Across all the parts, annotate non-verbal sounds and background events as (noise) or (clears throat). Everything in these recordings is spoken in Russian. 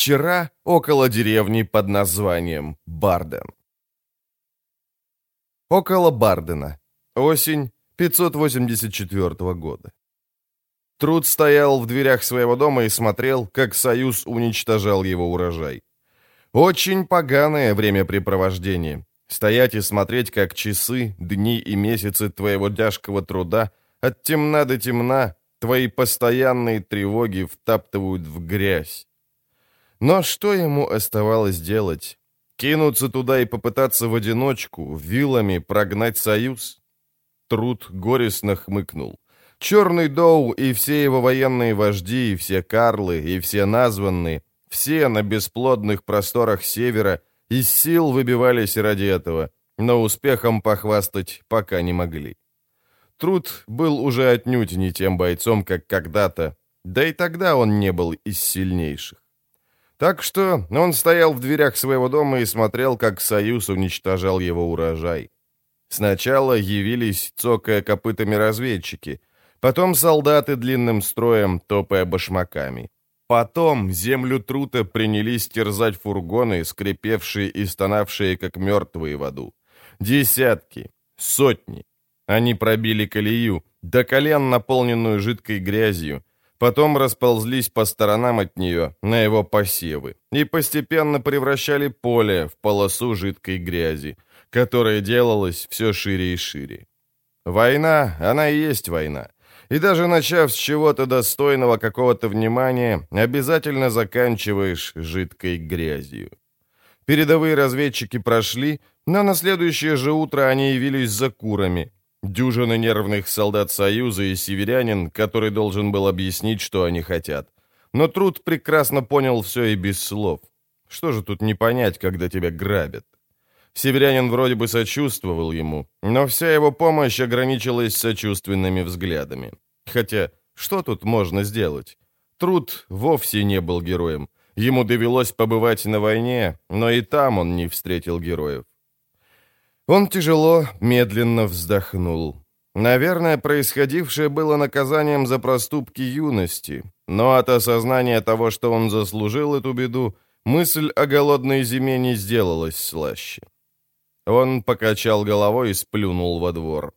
Вчера около деревни под названием Барден. Около Бардена. Осень 584 года. Труд стоял в дверях своего дома и смотрел, как Союз уничтожал его урожай. Очень поганое времяпрепровождение. Стоять и смотреть, как часы, дни и месяцы твоего тяжкого труда от темна до темна твои постоянные тревоги втаптывают в грязь. Но что ему оставалось делать? Кинуться туда и попытаться в одиночку, вилами прогнать союз? Труд горестно хмыкнул. Черный Доу и все его военные вожди, и все Карлы, и все названные, все на бесплодных просторах севера из сил выбивались ради этого, но успехом похвастать пока не могли. Труд был уже отнюдь не тем бойцом, как когда-то, да и тогда он не был из сильнейших. Так что он стоял в дверях своего дома и смотрел, как Союз уничтожал его урожай. Сначала явились, цокая копытами разведчики, потом солдаты длинным строем, топая башмаками. Потом землю трута принялись терзать фургоны, скрипевшие и стонавшие, как мертвые в аду. Десятки, сотни. Они пробили колею, до колен наполненную жидкой грязью, потом расползлись по сторонам от нее, на его посевы, и постепенно превращали поле в полосу жидкой грязи, которая делалась все шире и шире. Война, она и есть война. И даже начав с чего-то достойного какого-то внимания, обязательно заканчиваешь жидкой грязью. Передовые разведчики прошли, но на следующее же утро они явились за курами, Дюжина нервных солдат Союза и северянин, который должен был объяснить, что они хотят. Но Труд прекрасно понял все и без слов. Что же тут не понять, когда тебя грабят? Северянин вроде бы сочувствовал ему, но вся его помощь ограничилась сочувственными взглядами. Хотя, что тут можно сделать? Труд вовсе не был героем. Ему довелось побывать на войне, но и там он не встретил героев. Он тяжело, медленно вздохнул. Наверное, происходившее было наказанием за проступки юности, но от осознания того, что он заслужил эту беду, мысль о голодной зиме не сделалась слаще. Он покачал головой и сплюнул во двор.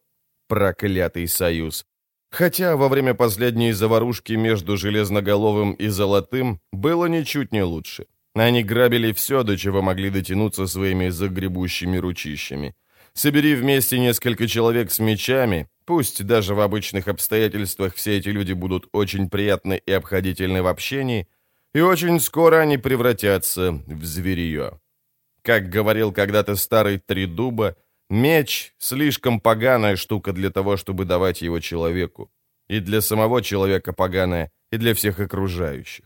Проклятый союз. Хотя во время последней заварушки между Железноголовым и Золотым было ничуть не лучше. Они грабили все, до чего могли дотянуться своими загребущими ручищами. Собери вместе несколько человек с мечами, пусть даже в обычных обстоятельствах все эти люди будут очень приятны и обходительны в общении, и очень скоро они превратятся в зверье. Как говорил когда-то старый Тридуба, меч — слишком поганая штука для того, чтобы давать его человеку. И для самого человека поганая, и для всех окружающих.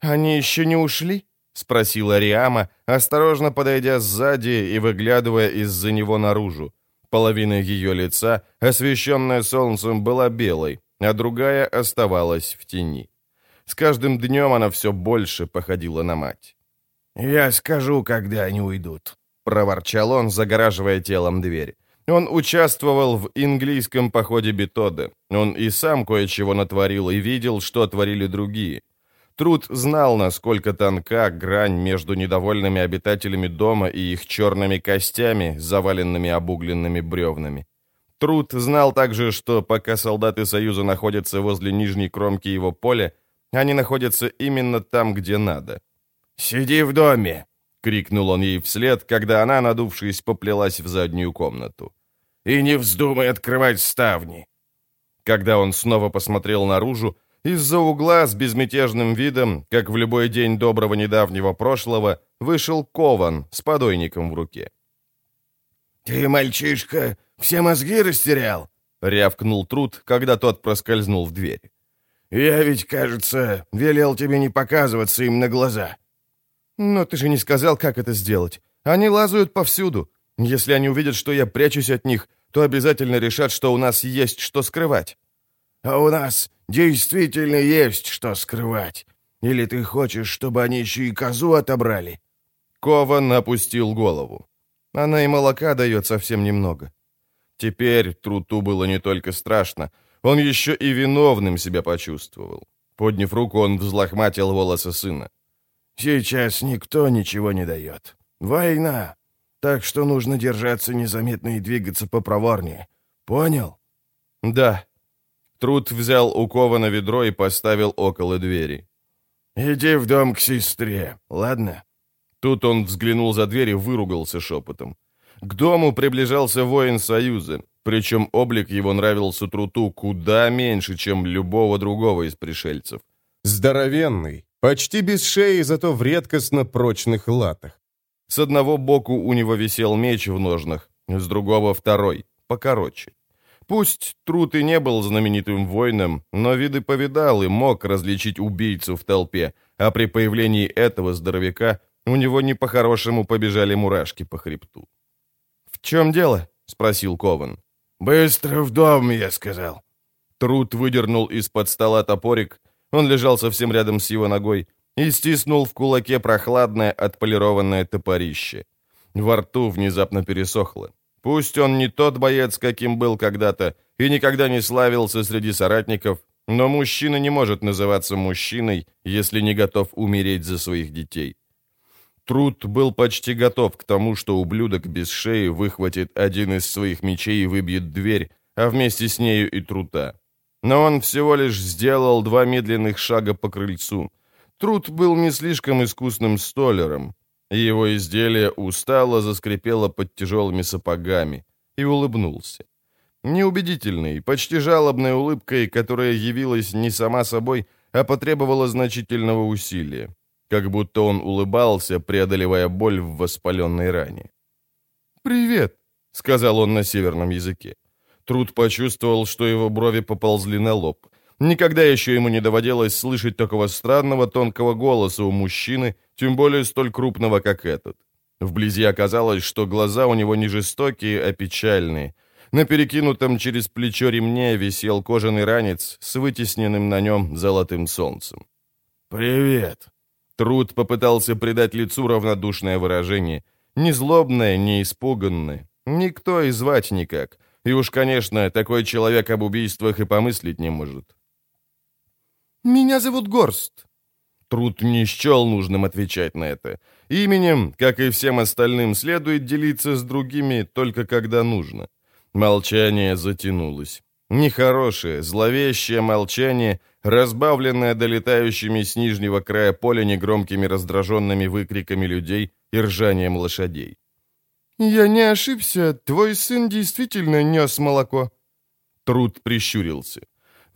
«Они еще не ушли?» — спросила Риама, осторожно подойдя сзади и выглядывая из-за него наружу. Половина ее лица, освещенная солнцем, была белой, а другая оставалась в тени. С каждым днем она все больше походила на мать. «Я скажу, когда они уйдут», — проворчал он, загораживая телом дверь. Он участвовал в английском походе Бетода. Он и сам кое-чего натворил и видел, что творили другие. Труд знал, насколько тонка грань между недовольными обитателями дома и их черными костями, заваленными обугленными бревнами. Труд знал также, что пока солдаты Союза находятся возле нижней кромки его поля, они находятся именно там, где надо. «Сиди в доме!» — крикнул он ей вслед, когда она, надувшись, поплелась в заднюю комнату. «И не вздумай открывать ставни!» Когда он снова посмотрел наружу, из-за угла с безмятежным видом, как в любой день доброго недавнего прошлого, вышел Кован с подойником в руке. «Ты, мальчишка, все мозги растерял?» — рявкнул Труд, когда тот проскользнул в дверь. «Я ведь, кажется, велел тебе не показываться им на глаза». «Но ты же не сказал, как это сделать. Они лазают повсюду. Если они увидят, что я прячусь от них, то обязательно решат, что у нас есть что скрывать». «А у нас Действительно есть что скрывать. Или ты хочешь, чтобы они еще и козу отобрали?» Кован опустил голову. Она и молока дает совсем немного. Теперь Труту было не только страшно, он еще и виновным себя почувствовал. Подняв руку, он взлохматил волосы сына. Сейчас никто ничего не дает. Война. Так что нужно держаться незаметно и двигаться попроворнее. Понял? Да. Труд взял у Кована ведро и поставил около двери. Иди в дом к сестре, ладно? Тут он взглянул за дверь и выругался шепотом. К дому приближался воин Союза, причем облик его нравился Труту куда меньше, чем любого другого из пришельцев. Здоровенный, почти без шеи, зато в редкостно прочных латах. С одного боку у него висел меч в ножнах, с другого второй, покороче. Пусть Трут и не был знаменитым воином, но виды повидал и мог различить убийцу в толпе, а при появлении этого здоровяка у него не по-хорошему побежали мурашки по хребту. «В чем дело?» — спросил Кован. «Быстро в дом, я сказал». Трут выдернул из-под стола топорик, он лежал совсем рядом с его ногой, и стиснул в кулаке прохладное отполированное топорище. Во рту внезапно пересохло. Пусть он не тот боец, каким был когда-то, и никогда не славился среди соратников, но мужчина не может называться мужчиной, если не готов умереть за своих детей. Труд был почти готов к тому, что ублюдок без шеи выхватит один из своих мечей и выбьет дверь, а вместе с нею и Трута. Но он всего лишь сделал два медленных шага по крыльцу. Труд был не слишком искусным столером. Его изделие устало заскрипело под тяжелыми сапогами и улыбнулся. Неубедительной, почти жалобной улыбкой, которая явилась не сама собой, а потребовала значительного усилия как будто он улыбался, преодолевая боль в воспаленной ране. «Привет», — сказал он на северном языке. Труд почувствовал, что его брови поползли на лоб. Никогда еще ему не доводилось слышать такого странного тонкого голоса у мужчины, тем более столь крупного, как этот. Вблизи оказалось, что глаза у него не жестокие, а печальные. На перекинутом через плечо ремне висел кожаный ранец с вытесненным на нем золотым солнцем. «Привет», Труд попытался придать лицу равнодушное выражение. Ни злобное, ни испуганное. Никто и звать никак. И уж, конечно, такой человек об убийствах и помыслить не может. «Меня зовут Горст». Труд не счел нужным отвечать на это. Именем, как и всем остальным, следует делиться с другими только когда нужно. Молчание затянулось. Нехорошее, зловещее молчание, разбавленное долетающими с нижнего края поля негромкими раздраженными выкриками людей и ржанием лошадей. «Я не ошибся, твой сын действительно нес молоко». Труд прищурился.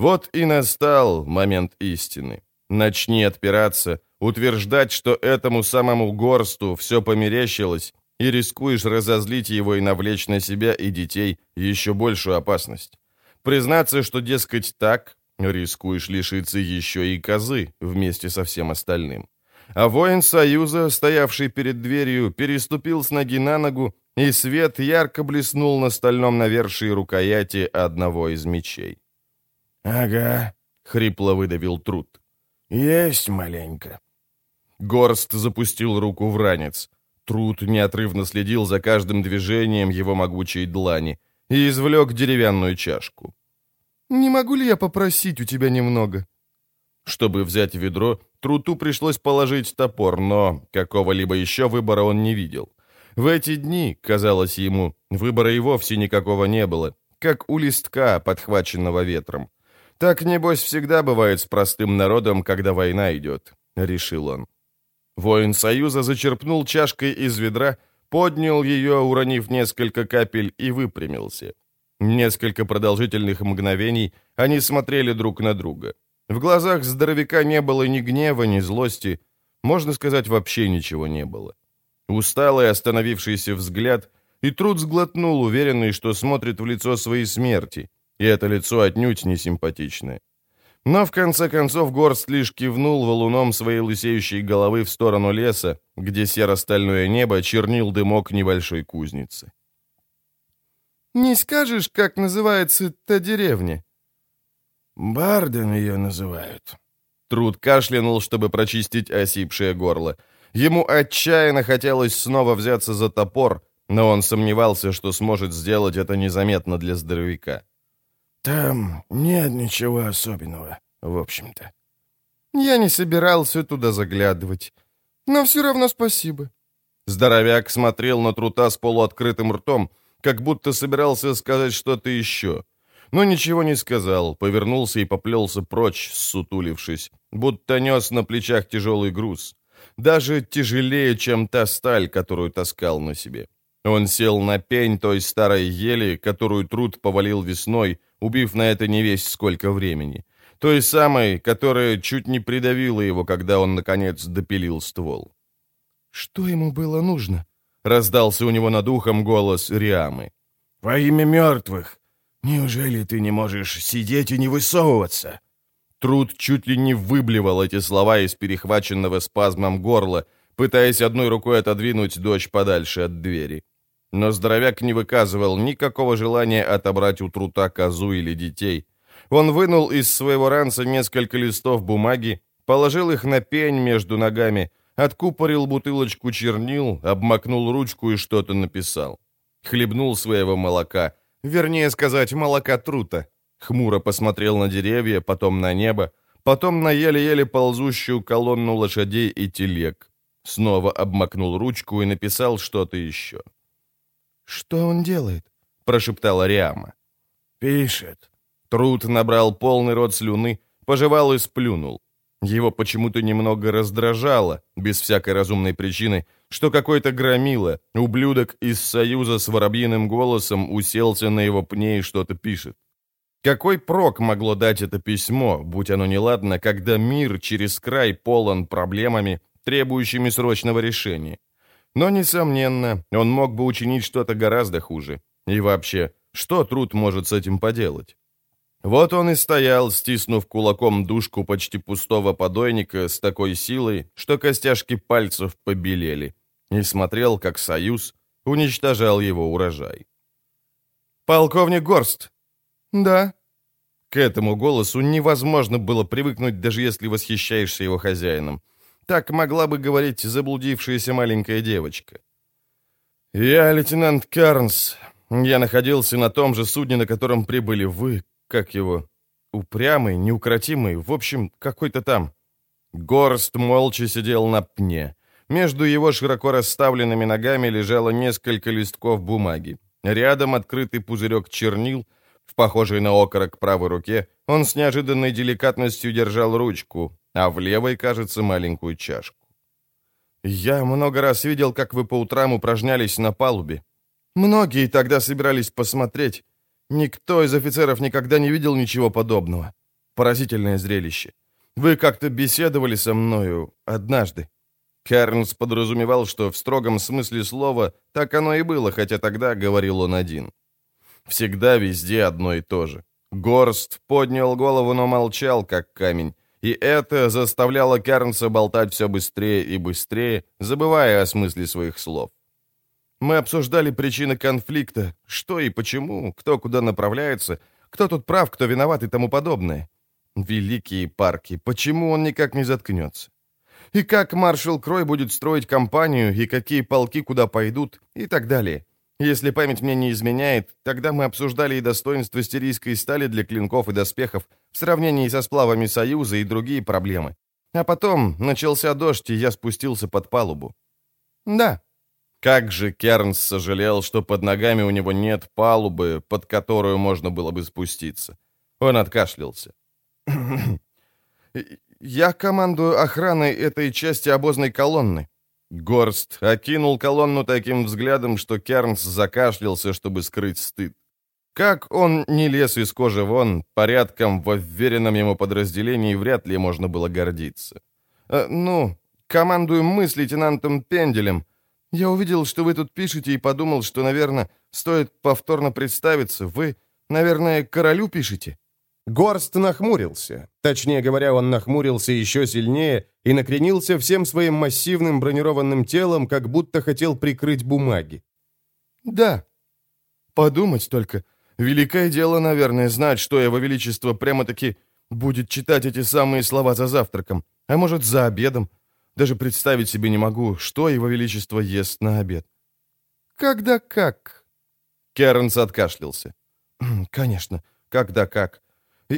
Вот и настал момент истины. Начни отпираться, утверждать, что этому самому горсту все померещилось, и рискуешь разозлить его и навлечь на себя и детей еще большую опасность. Признаться, что, дескать, так, рискуешь лишиться еще и козы вместе со всем остальным. А воин Союза, стоявший перед дверью, переступил с ноги на ногу, и свет ярко блеснул на стальном навершии рукояти одного из мечей. «Ага», — хрипло выдавил Труд. «Есть маленько». Горст запустил руку в ранец. Труд неотрывно следил за каждым движением его могучей длани — и извлек деревянную чашку. «Не могу ли я попросить у тебя немного?» Чтобы взять ведро, Труту пришлось положить топор, но какого-либо еще выбора он не видел. В эти дни, казалось ему, выбора и вовсе никакого не было, как у листка, подхваченного ветром. Так, небось, всегда бывает с простым народом, когда война идет, — решил он. Воин Союза зачерпнул чашкой из ведра поднял ее, уронив несколько капель, и выпрямился. Несколько продолжительных мгновений они смотрели друг на друга. В глазах здоровяка не было ни гнева, ни злости, можно сказать, вообще ничего не было. Усталый остановившийся взгляд, и труд сглотнул, уверенный, что смотрит в лицо своей смерти, и это лицо отнюдь не симпатичное. Но в конце концов Горст лишь кивнул валуном своей лысеющей головы в сторону леса, где серо-стальное небо чернил дымок небольшой кузницы. «Не скажешь, как называется та деревня?» «Барден ее называют». Труд кашлянул, чтобы прочистить осипшее горло. Ему отчаянно хотелось снова взяться за топор, но он сомневался, что сможет сделать это незаметно для здоровяка. Там нет ничего особенного, в общем-то. Я не собирался туда заглядывать. Но все равно спасибо». Здоровяк смотрел на Трута с полуоткрытым ртом, как будто собирался сказать что-то еще. Но ничего не сказал, повернулся и поплелся прочь, сутулившись, будто нес на плечах тяжелый груз. Даже тяжелее, чем та сталь, которую таскал на себе. Он сел на пень той старой ели, которую труд повалил весной, убив на это не весь сколько времени. Той самой, которая чуть не придавила его, когда он, наконец, допилил ствол. «Что ему было нужно?» — раздался у него над ухом голос Риамы. «Во имя мертвых! Неужели ты не можешь сидеть и не высовываться?» Труд чуть ли не выблевал эти слова из перехваченного спазмом горла, пытаясь одной рукой отодвинуть дочь подальше от двери. Но здоровяк не выказывал никакого желания отобрать у Трута козу или детей. Он вынул из своего ранца несколько листов бумаги, положил их на пень между ногами, откупорил бутылочку чернил, обмакнул ручку и что-то написал. Хлебнул своего молока, вернее сказать, молока Трута. Хмуро посмотрел на деревья, потом на небо, потом на еле-еле ползущую колонну лошадей и телег. Снова обмакнул ручку и написал что-то еще. «Что он делает?» — прошептала Риама. «Пишет». Труд набрал полный рот слюны, пожевал и сплюнул. Его почему-то немного раздражало, без всякой разумной причины, что какой-то громила, ублюдок из Союза с воробьиным голосом уселся на его пне и что-то пишет. Какой прок могло дать это письмо, будь оно неладно, когда мир через край полон проблемами, требующими срочного решения? Но, несомненно, он мог бы учинить что-то гораздо хуже. И вообще, что труд может с этим поделать? Вот он и стоял, стиснув кулаком дужку почти пустого подойника с такой силой, что костяшки пальцев побелели, и смотрел, как Союз уничтожал его урожай. «Полковник Горст!» «Да». К этому голосу невозможно было привыкнуть, даже если восхищаешься его хозяином. Так могла бы говорить заблудившаяся маленькая девочка. «Я лейтенант Карнс. Я находился на том же судне, на котором прибыли вы, как его, упрямый, неукротимый, в общем, какой-то там. Горст молча сидел на пне. Между его широко расставленными ногами лежало несколько листков бумаги. Рядом открытый пузырек чернил, в похожей на окорок правой руке, он с неожиданной деликатностью держал ручку, а в левой, кажется, маленькую чашку. «Я много раз видел, как вы по утрам упражнялись на палубе. Многие тогда собирались посмотреть. Никто из офицеров никогда не видел ничего подобного. Поразительное зрелище. Вы как-то беседовали со мною однажды. Кернс подразумевал, что в строгом смысле слова так оно и было, хотя тогда говорил он один. Всегда везде одно и то же. Горст поднял голову, но молчал, как камень, и это заставляло Кернса болтать все быстрее и быстрее, забывая о смысле своих слов. Мы обсуждали причины конфликта, что и почему, кто куда направляется, кто тут прав, кто виноват и тому подобное. Великие парки, почему он никак не заткнется? И как маршал Крой будет строить компанию, и какие полки куда пойдут, и так далее. Если память мне не изменяет, тогда мы обсуждали и достоинство стерийской стали для клинков и доспехов в сравнении со сплавами Союза и другие проблемы. А потом начался дождь, и я спустился под палубу. Да, как же Кернс сожалел, что под ногами у него нет палубы, под которую можно было бы спуститься. Он откашлялся. (clears throat) «Я командую охраной этой части обозной колонны». Горст окинул колонну таким взглядом, что Кернс закашлялся, чтобы скрыть стыд. Как он не лез из кожи вон, порядком в уверенном ему подразделении вряд ли можно было гордиться. «Э, «Ну, командуем мы с лейтенантом Пенделем», я увидел, что вы тут пишете, и подумал, что, наверное, стоит повторно представиться. Вы, наверное, королю пишете?» Горст нахмурился. Точнее говоря, он нахмурился еще сильнее и накренился всем своим массивным бронированным телом, как будто хотел прикрыть бумаги. «Да. Подумать только. Великое дело, наверное, знать, что его величество прямо-таки будет читать эти самые слова за завтраком, а может, за обедом, даже представить себе не могу, что его величество ест на обед. Когда как? Кернс откашлялся. Конечно, когда как.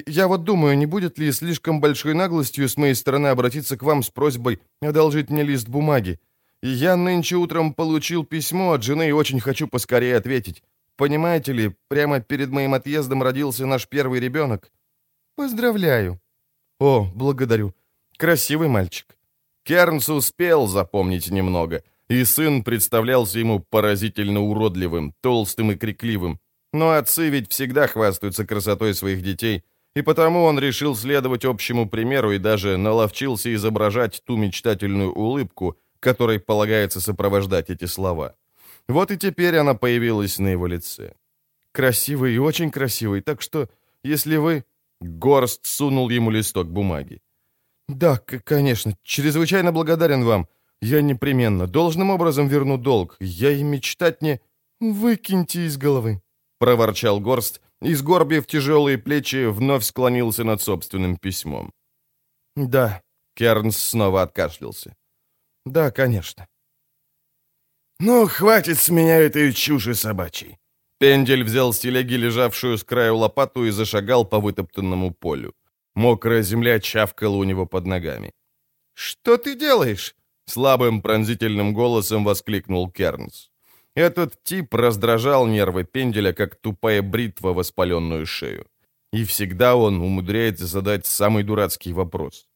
Я вот думаю, не будет ли слишком большой наглостью с моей стороны обратиться к вам с просьбой одолжить мне лист бумаги. Я нынче утром получил письмо от жены и очень хочу поскорее ответить. Понимаете ли, прямо перед моим отъездом родился наш первый ребенок. Поздравляю. О, благодарю. Красивый мальчик. Кернс успел запомнить немного, и сын представлялся ему поразительно уродливым, толстым и крикливым. Но отцы ведь всегда хвастаются красотой своих детей, и потому он решил следовать общему примеру и даже наловчился изображать ту мечтательную улыбку, которой полагается сопровождать эти слова. Вот и теперь она появилась на его лице. Красивый и очень красивый, так что, если вы... Горст сунул ему листок бумаги. «Да, конечно, чрезвычайно благодарен вам. Я непременно, должным образом верну долг. Я и мечтать не... Выкиньте из головы», — проворчал Горст, и, сгорбив тяжелые плечи, вновь склонился над собственным письмом. «Да», — Кернс снова откашлялся. «Да, конечно». «Ну, хватит с меня этой чуши собачьей». Пендель взял с телеги лежавшую с краю лопату и зашагал по вытоптанному полю. Мокрая земля чавкала у него под ногами. «Что ты делаешь?» — слабым пронзительным голосом воскликнул Кернс. Этот тип раздражал нервы Пенделя, как тупая бритва воспаленную шею. И всегда он умудряется задать самый дурацкий вопрос.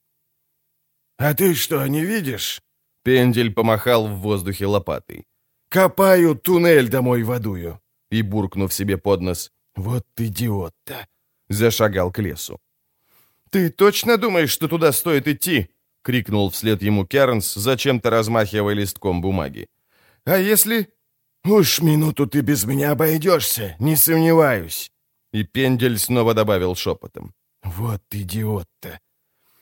«А ты что, не видишь?» Пендель помахал в воздухе лопатой. «Копаю туннель домой водую!» И, буркнув себе под нос, «Вот идиот-то!» Зашагал к лесу. «Ты точно думаешь, что туда стоит идти?» — крикнул вслед ему Кернс, зачем-то размахивая листком бумаги. «А если...» «Уж минуту ты без меня обойдешься, не сомневаюсь!» И Пендель снова добавил шепотом. «Вот идиот-то!»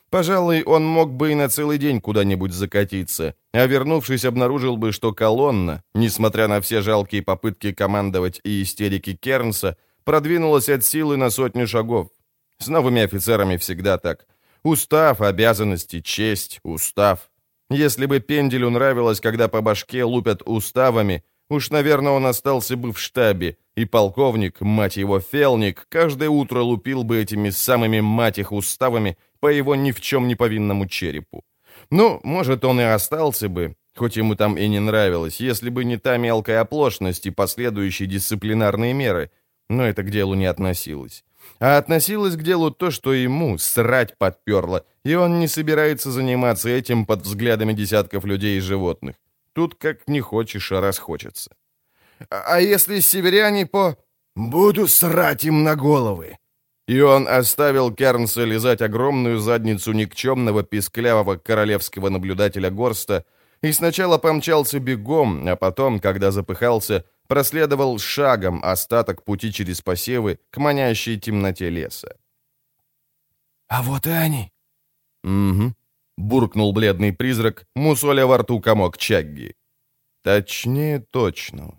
Пожалуй, он мог бы и на целый день куда-нибудь закатиться, а вернувшись, обнаружил бы, что колонна, несмотря на все жалкие попытки командовать и истерики Кернса, продвинулась от силы на сотню шагов. С новыми офицерами всегда так. Устав, обязанности, честь, устав. Если бы Пенделю нравилось, когда по башке лупят уставами, уж, наверное, он остался бы в штабе, и полковник, мать его, Фелник, каждое утро лупил бы этими самыми, мать их, уставами по его ни в чем не повинному черепу. Ну, может, он и остался бы, хоть ему там и не нравилось, если бы не та мелкая оплошность и последующие дисциплинарные меры, но это к делу не относилось а относилось к делу то, что ему срать подперло, и он не собирается заниматься этим под взглядами десятков людей и животных. Тут как не хочешь, а расхочется. А, а если северяне по... «Буду срать им на головы!» И он оставил Кернса лизать огромную задницу никчемного писклявого королевского наблюдателя Горста и сначала помчался бегом, а потом, когда запыхался, проследовал шагом остаток пути через посевы к манящей темноте леса. «А вот и они!» «Угу», — буркнул бледный призрак, мусоля во рту комок чагги. «Точнее точного.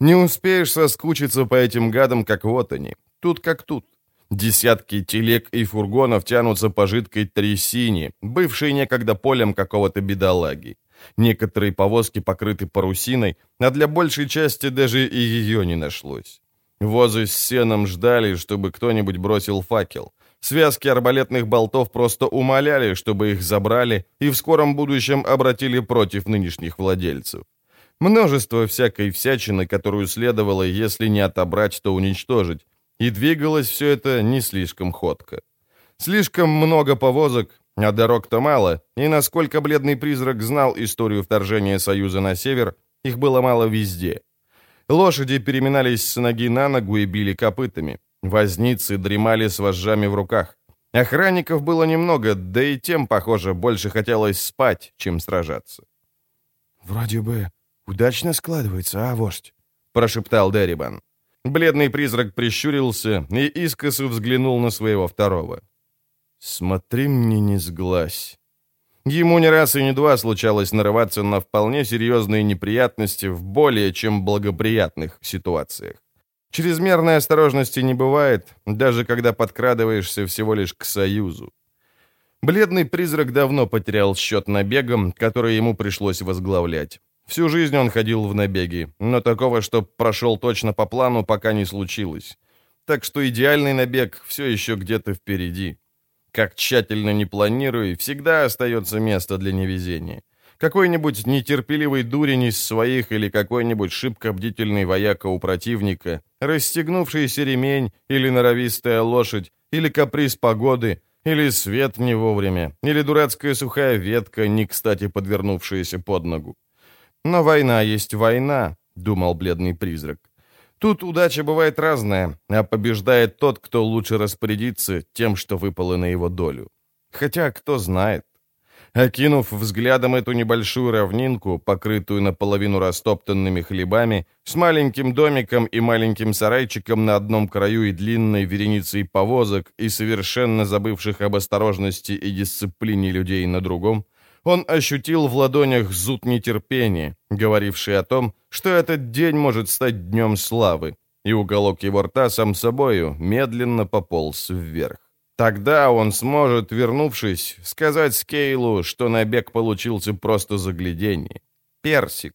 Не успеешь соскучиться по этим гадам, как вот они. Тут как тут. Десятки телег и фургонов тянутся по жидкой трясине, бывшей некогда полем какого-то бедолаги. Некоторые повозки покрыты парусиной, а для большей части даже и ее не нашлось. Возы с сеном ждали, чтобы кто-нибудь бросил факел. Связки арбалетных болтов просто умоляли, чтобы их забрали и в скором будущем обратили против нынешних владельцев. Множество всякой всячины, которую следовало, если не отобрать, то уничтожить. И двигалось все это не слишком ходко. Слишком много повозок, а дорог-то мало, и насколько бледный призрак знал историю вторжения Союза на север, их было мало везде. Лошади переминались с ноги на ногу и били копытами. Возницы дремали с вожжами в руках. Охранников было немного, да и тем, похоже, больше хотелось спать, чем сражаться. «Вроде бы удачно складывается, а, вождь?» — прошептал Дерибан. Бледный призрак прищурился и искоса взглянул на своего второго. «Смотри мне, не сглазь». Ему не раз и не два случалось нарываться на вполне серьезные неприятности в более чем благоприятных ситуациях. Чрезмерной осторожности не бывает, даже когда подкрадываешься всего лишь к союзу. Бледный призрак давно потерял счет набегам, которые ему пришлось возглавлять. Всю жизнь он ходил в набеги, но такого, что прошел точно по плану, пока не случилось. так что идеальный набег все еще где-то впереди. Как тщательно не планируй, всегда остается место для невезения. Какой-нибудь нетерпеливый дурень из своих или какой-нибудь шибко бдительный вояка у противника, расстегнувшийся ремень или норовистая лошадь, или каприз погоды, или свет не вовремя, или дурацкая сухая ветка, не кстати подвернувшаяся под ногу. Но война есть война, думал бледный призрак. Тут удача бывает разная, а побеждает тот, кто лучше распорядится тем, что выпало на его долю. Хотя, кто знает. Окинув взглядом эту небольшую равнинку, покрытую наполовину растоптанными хлебами, с маленьким домиком и маленьким сарайчиком на одном краю и длинной вереницей повозок и совершенно забывших об осторожности и дисциплине людей на другом, он ощутил в ладонях зуд нетерпения, говоривший о том, что этот день может стать днем славы, и уголок его рта сам собою медленно пополз вверх. Тогда он сможет, вернувшись, сказать Скейлу, что набег получился просто загляденье. Персик.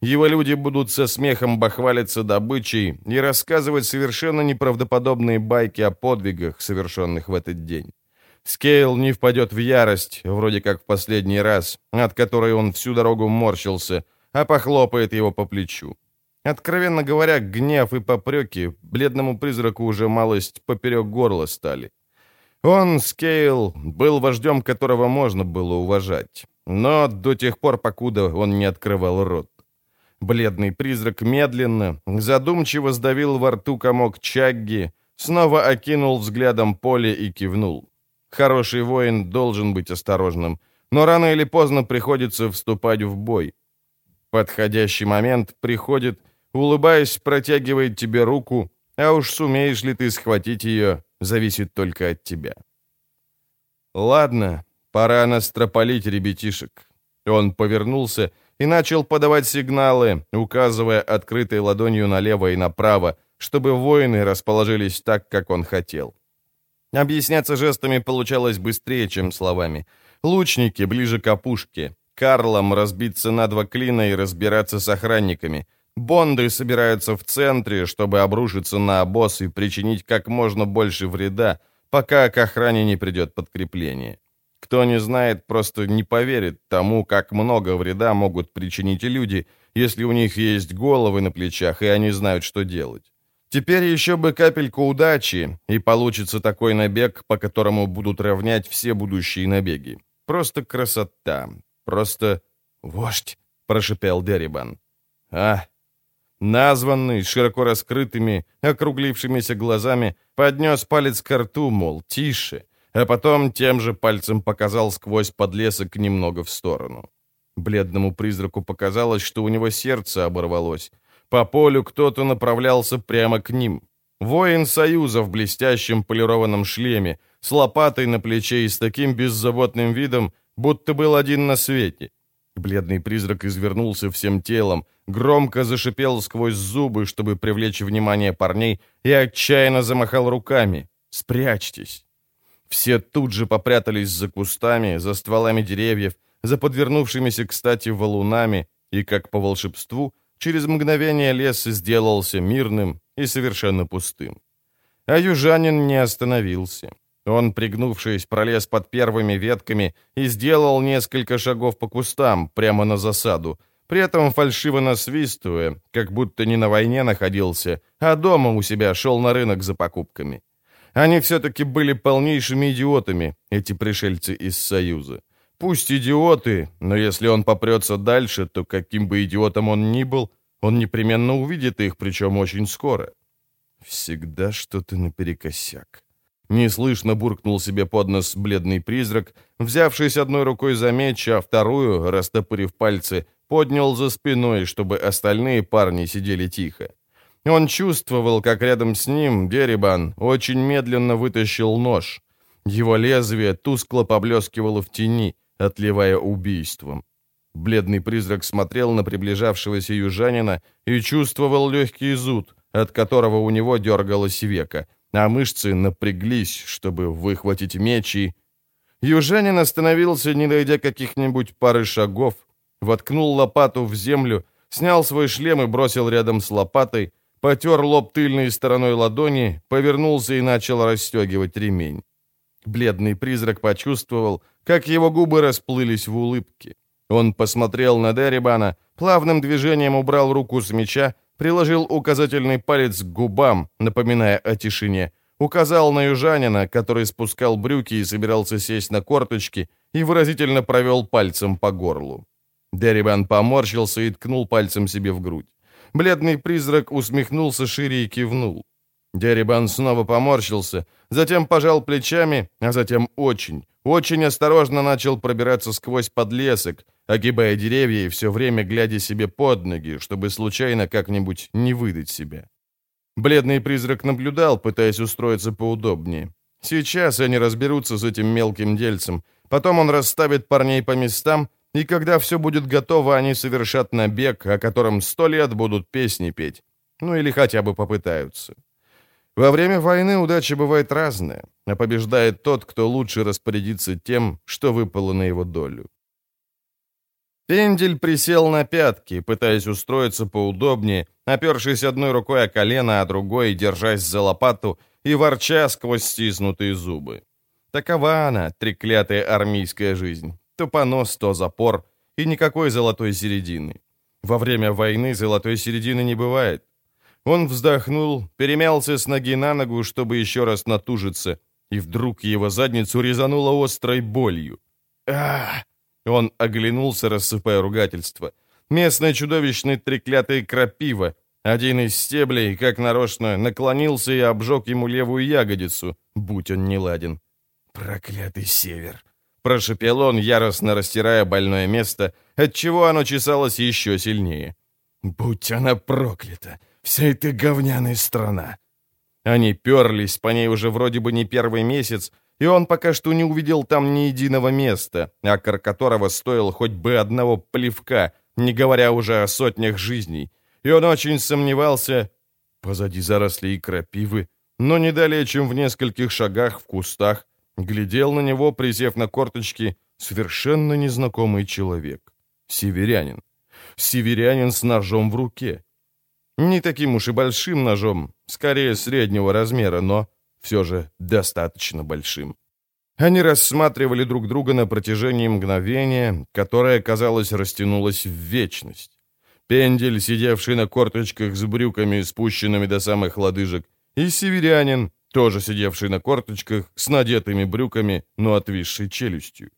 Его люди будут со смехом бахвалиться добычей и рассказывать совершенно неправдоподобные байки о подвигах, совершенных в этот день. Скейл не впадет в ярость, вроде как в последний раз, от которой он всю дорогу морщился, а похлопает его по плечу. Откровенно говоря, гнев и попреки бледному призраку уже малость поперек горла стали. Он, Скейл, был вождем, которого можно было уважать. Но до тех пор, покуда он не открывал рот. Бледный призрак медленно, задумчиво сдавил во рту комок чагги, снова окинул взглядом поле и кивнул. Хороший воин должен быть осторожным, но рано или поздно приходится вступать в бой. Подходящий момент приходит, улыбаясь, протягивает тебе руку, а уж сумеешь ли ты схватить ее, зависит только от тебя. Ладно, пора настропалить ребятишек. Он повернулся и начал подавать сигналы, указывая открытой ладонью налево и направо, чтобы воины расположились так, как он хотел. Объясняться жестами получалось быстрее, чем словами. Лучники ближе к опушке. Карлам разбиться на два клина и разбираться с охранниками. Бонды собираются в центре, чтобы обрушиться на обоз и причинить как можно больше вреда, пока к охране не придет подкрепление. Кто не знает, просто не поверит тому, как много вреда могут причинить люди, если у них есть головы на плечах, и они знают, что делать. Теперь еще бы капельку удачи, и получится такой набег, по которому будут равнять все будущие набеги. Просто красота. Просто... «Вождь!» — прошипел Дерибан. «А, Названный, широко раскрытыми, округлившимися глазами, поднес палец к рту, мол, тише, а потом тем же пальцем показал сквозь подлесок немного в сторону. Бледному призраку показалось, что у него сердце оборвалось. По полю кто-то направлялся прямо к ним. Воин Союза в блестящем полированном шлеме, с лопатой на плече и с таким беззаботным видом, будто был один на свете. Бледный призрак извернулся всем телом, громко зашипел сквозь зубы, чтобы привлечь внимание парней, и отчаянно замахал руками. «Спрячьтесь!» Все тут же попрятались за кустами, за стволами деревьев, за подвернувшимися, кстати, валунами, и, как по волшебству, через мгновение лес сделался мирным и совершенно пустым. А южанин не остановился. Он, пригнувшись, пролез под первыми ветками и сделал несколько шагов по кустам, прямо на засаду, при этом фальшиво насвистывая, как будто не на войне находился, а дома у себя шел на рынок за покупками. Они все-таки были полнейшими идиотами, эти пришельцы из Союза. Пусть идиоты, но если он попрется дальше, то каким бы идиотом он ни был, он непременно увидит их, причем очень скоро. Всегда что-то наперекосяк. Неслышно буркнул себе под нос бледный призрак, взявшись одной рукой за меч, а вторую, растопырив пальцы, поднял за спиной, чтобы остальные парни сидели тихо. Он чувствовал, как рядом с ним Дерибан очень медленно вытащил нож. Его лезвие тускло поблескивало в тени, отливая убийством. Бледный призрак смотрел на приближавшегося южанина и чувствовал легкий зуд, от которого у него дергалось века, а мышцы напряглись, чтобы выхватить меч и... Южанин остановился, не дойдя каких-нибудь пары шагов, воткнул лопату в землю, снял свой шлем и бросил рядом с лопатой, потер лоб тыльной стороной ладони, повернулся и начал расстегивать ремень. Бледный призрак почувствовал, как его губы расплылись в улыбке. Он посмотрел на Дерибана, плавным движением убрал руку с меча, приложил указательный палец к губам, напоминая о тишине, указал на южанина, который спускал брюки и собирался сесть на корточки, и выразительно провел пальцем по горлу. Дерибан поморщился и ткнул пальцем себе в грудь. Бледный призрак усмехнулся шире и кивнул. Дерибан снова поморщился, затем пожал плечами, а затем очень, очень осторожно начал пробираться сквозь подлесок, огибая деревья и все время глядя себе под ноги, чтобы случайно как-нибудь не выдать себя. Бледный призрак наблюдал, пытаясь устроиться поудобнее. Сейчас они разберутся с этим мелким дельцем, потом он расставит парней по местам, и когда все будет готово, они совершат набег, о котором сто лет будут песни петь. Ну или хотя бы попытаются. Во время войны удача бывает разная, а побеждает тот, кто лучше распорядится тем, что выпало на его долю. Пендель присел на пятки, пытаясь устроиться поудобнее, опершись одной рукой о колено, а другой, держась за лопату и ворча сквозь стиснутые зубы. Такова она, треклятая армейская жизнь. То понос, то запор, и никакой золотой середины. Во время войны золотой середины не бывает. Он вздохнул, перемялся с ноги на ногу, чтобы еще раз натужиться, и вдруг его задницу резануло острой болью. Ах! Он оглянулся, рассыпая ругательство. Местное чудовищное треклятое крапива. Один из стеблей, как нарочно, наклонился и обжег ему левую ягодицу, будь он неладен. «Проклятый север!» Прошепел он, яростно растирая больное место, отчего оно чесалось еще сильнее. «Будь она проклята! Вся эта говняная страна!» Они перлись по ней уже вроде бы не первый месяц, и он пока что не увидел там ни единого места, акр которого стоил хоть бы одного плевка, не говоря уже о сотнях жизней. И он очень сомневался, позади заросли и крапивы, но не далее, чем в нескольких шагах в кустах, Глядел на него, присев на корточки, совершенно незнакомый человек. Северянин. Северянин с ножом в руке. Не таким уж и большим ножом, скорее среднего размера, но все же достаточно большим. Они рассматривали друг друга на протяжении мгновения, которое, казалось, растянулось в вечность. Пендель, сидевший на корточках с брюками, спущенными до самых лодыжек, и северянин, тоже сидевший на корточках, с надетыми брюками, но отвисшей челюстью.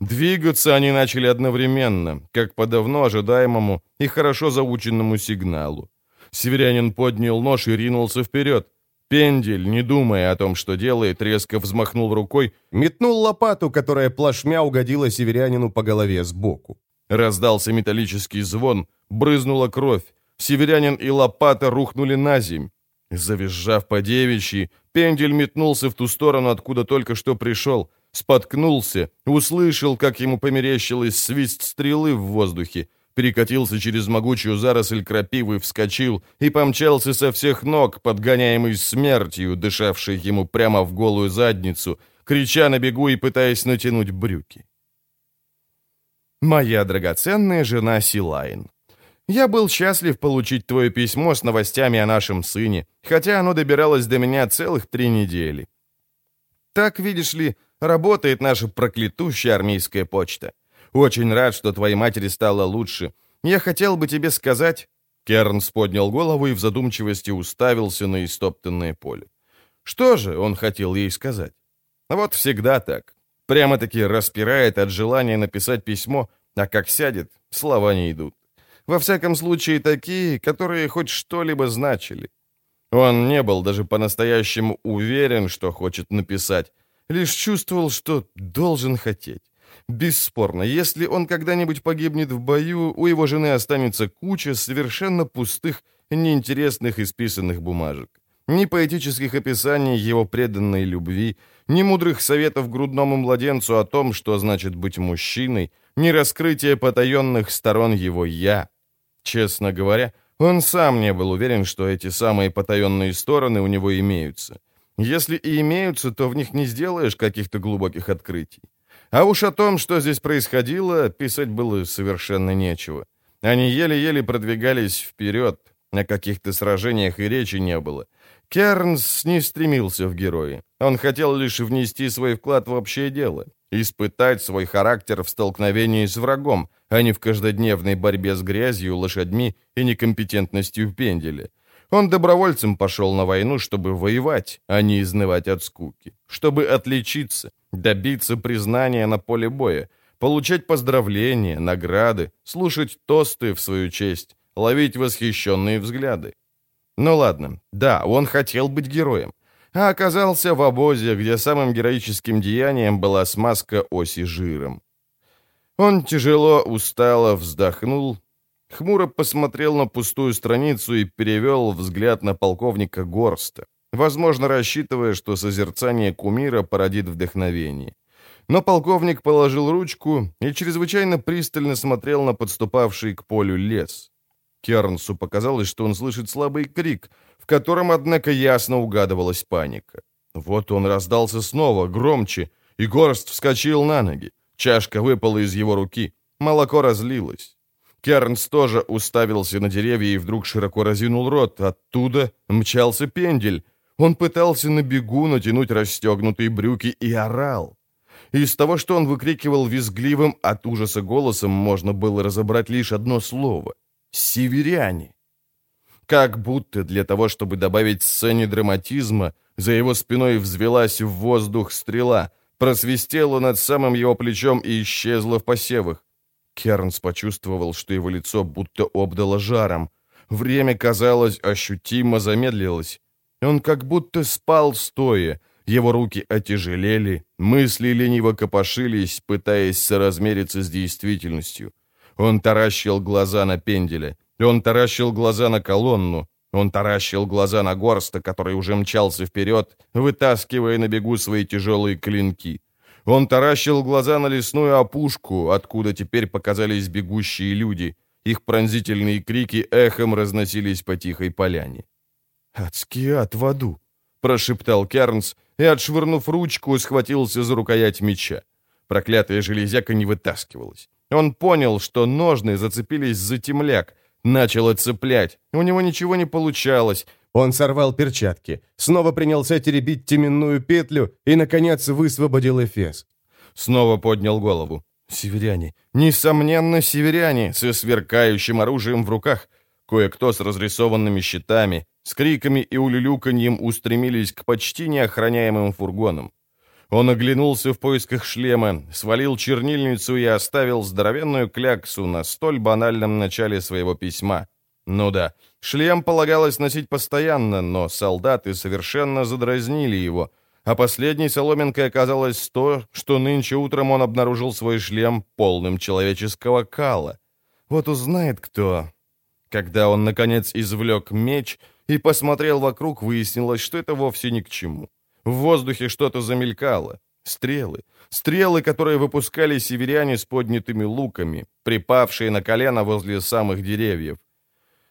Двигаться они начали одновременно, как по давно ожидаемому и хорошо заученному сигналу. Северянин поднял нож и ринулся вперед. Пендель, не думая о том, что делает, резко взмахнул рукой, метнул лопату, которая плашмя угодила северянину по голове сбоку. Раздался металлический звон, брызнула кровь. Северянин и лопата рухнули на земь. Завизжав по девичьи, Пендель метнулся в ту сторону, откуда только что пришел, споткнулся, услышал, как ему померещилось свист стрелы в воздухе, перекатился через могучую заросль крапивы, вскочил и помчался со всех ног, подгоняемый смертью, дышавшей ему прямо в голую задницу, крича на бегу и пытаясь натянуть брюки. «Моя драгоценная жена Силайн», я был счастлив получить твое письмо с новостями о нашем сыне, хотя оно добиралось до меня целых три недели. Так, видишь ли, работает наша проклятущая армейская почта. Очень рад, что твоей матери стало лучше. Я хотел бы тебе сказать...» Кернс поднял голову и в задумчивости уставился на истоптанное поле. Что же он хотел ей сказать? Вот всегда так. Прямо-таки распирает от желания написать письмо, а как сядет, слова не идут. Во всяком случае, такие, которые хоть что-либо значили. Он не был даже по-настоящему уверен, что хочет написать, лишь чувствовал, что должен хотеть. Бесспорно, если он когда-нибудь погибнет в бою, у его жены останется куча совершенно пустых, неинтересных исписанных бумажек. Ни поэтических описаний его преданной любви, ни мудрых советов грудному младенцу о том, что значит быть мужчиной, ни раскрытия потаенных сторон его «я». Честно говоря, он сам не был уверен, что эти самые потаенные стороны у него имеются. Если и имеются, то в них не сделаешь каких-то глубоких открытий. А уж о том, что здесь происходило, писать было совершенно нечего. Они еле-еле продвигались вперед, О каких-то сражениях и речи не было. Кернс не стремился в герои. Он хотел лишь внести свой вклад в общее дело, испытать свой характер в столкновении с врагом, а не в каждодневной борьбе с грязью, лошадьми и некомпетентностью в пенделе. Он добровольцем пошел на войну, чтобы воевать, а не изнывать от скуки, чтобы отличиться, добиться признания на поле боя, получать поздравления, награды, слушать тосты в свою честь, ловить восхищенные взгляды. Ну ладно, да, он хотел быть героем, а оказался в обозе, где самым героическим деянием была смазка оси жиром. Он тяжело, устало вздохнул, хмуро посмотрел на пустую страницу и перевел взгляд на полковника Горста, возможно, рассчитывая, что созерцание кумира породит вдохновение. Но полковник положил ручку и чрезвычайно пристально смотрел на подступавший к полю лес. Кернсу показалось, что он слышит слабый крик, в котором, однако, ясно угадывалась паника. Вот он раздался снова, громче, и Горст вскочил на ноги. Чашка выпала из его руки. Молоко разлилось. Кернс тоже уставился на деревья и вдруг широко разинул рот. Оттуда мчался пендель. Он пытался на бегу натянуть расстегнутые брюки и орал. Из того, что он выкрикивал визгливым от ужаса голосом, можно было разобрать лишь одно слово — Северяне. Как будто для того, чтобы добавить сцене драматизма, за его спиной взвелась в воздух стрела, просвистела над самым его плечом и исчезла в посевах. Кернс почувствовал, что его лицо будто обдало жаром. Время, казалось, ощутимо замедлилось. Он как будто спал стоя, его руки отяжелели, мысли лениво копошились, пытаясь соразмериться с действительностью. Он таращил глаза на пенделя. Он таращил глаза на колонну. Он таращил глаза на горста, который уже мчался вперед, вытаскивая на бегу свои тяжелые клинки. Он таращил глаза на лесную опушку, откуда теперь показались бегущие люди. Их пронзительные крики эхом разносились по тихой поляне. «Адский ад в аду!» — прошептал Кернс и, отшвырнув ручку, схватился за рукоять меча. Проклятая железяка не вытаскивалась. Он понял, что ножны зацепились за темляк, начал цеплять. У него ничего не получалось. Он сорвал перчатки, снова принялся теребить теменную петлю и, наконец, высвободил эфес. Снова поднял голову. Северяне, несомненно, северяне, со сверкающим оружием в руках. Кое-кто с разрисованными щитами, с криками и улюлюканьем устремились к почти неохраняемым фургонам. Он оглянулся в поисках шлема, свалил чернильницу и оставил здоровенную кляксу на столь банальном начале своего письма. Ну да, шлем полагалось носить постоянно, но солдаты совершенно задразнили его, а последней соломинкой оказалось то, что нынче утром он обнаружил свой шлем полным человеческого кала. Вот узнает кто. Когда он, наконец, извлек меч и посмотрел вокруг, выяснилось, что это вовсе ни к чему. В воздухе что-то замелькало. Стрелы. Стрелы, которые выпускали северяне с поднятыми луками, припавшие на колено возле самых деревьев.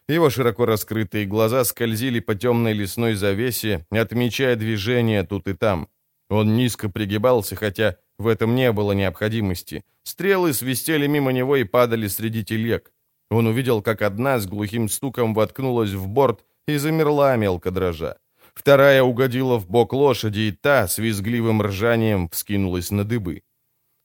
Его широко раскрытые глаза скользили по темной лесной завесе, отмечая движения тут и там. Он низко пригибался, хотя в этом не было необходимости. Стрелы свистели мимо него и падали среди телег. Он увидел, как одна с глухим стуком воткнулась в борт и замерла мелко дрожа. Вторая угодила в бок лошади, и та с визгливым ржанием вскинулась на дыбы.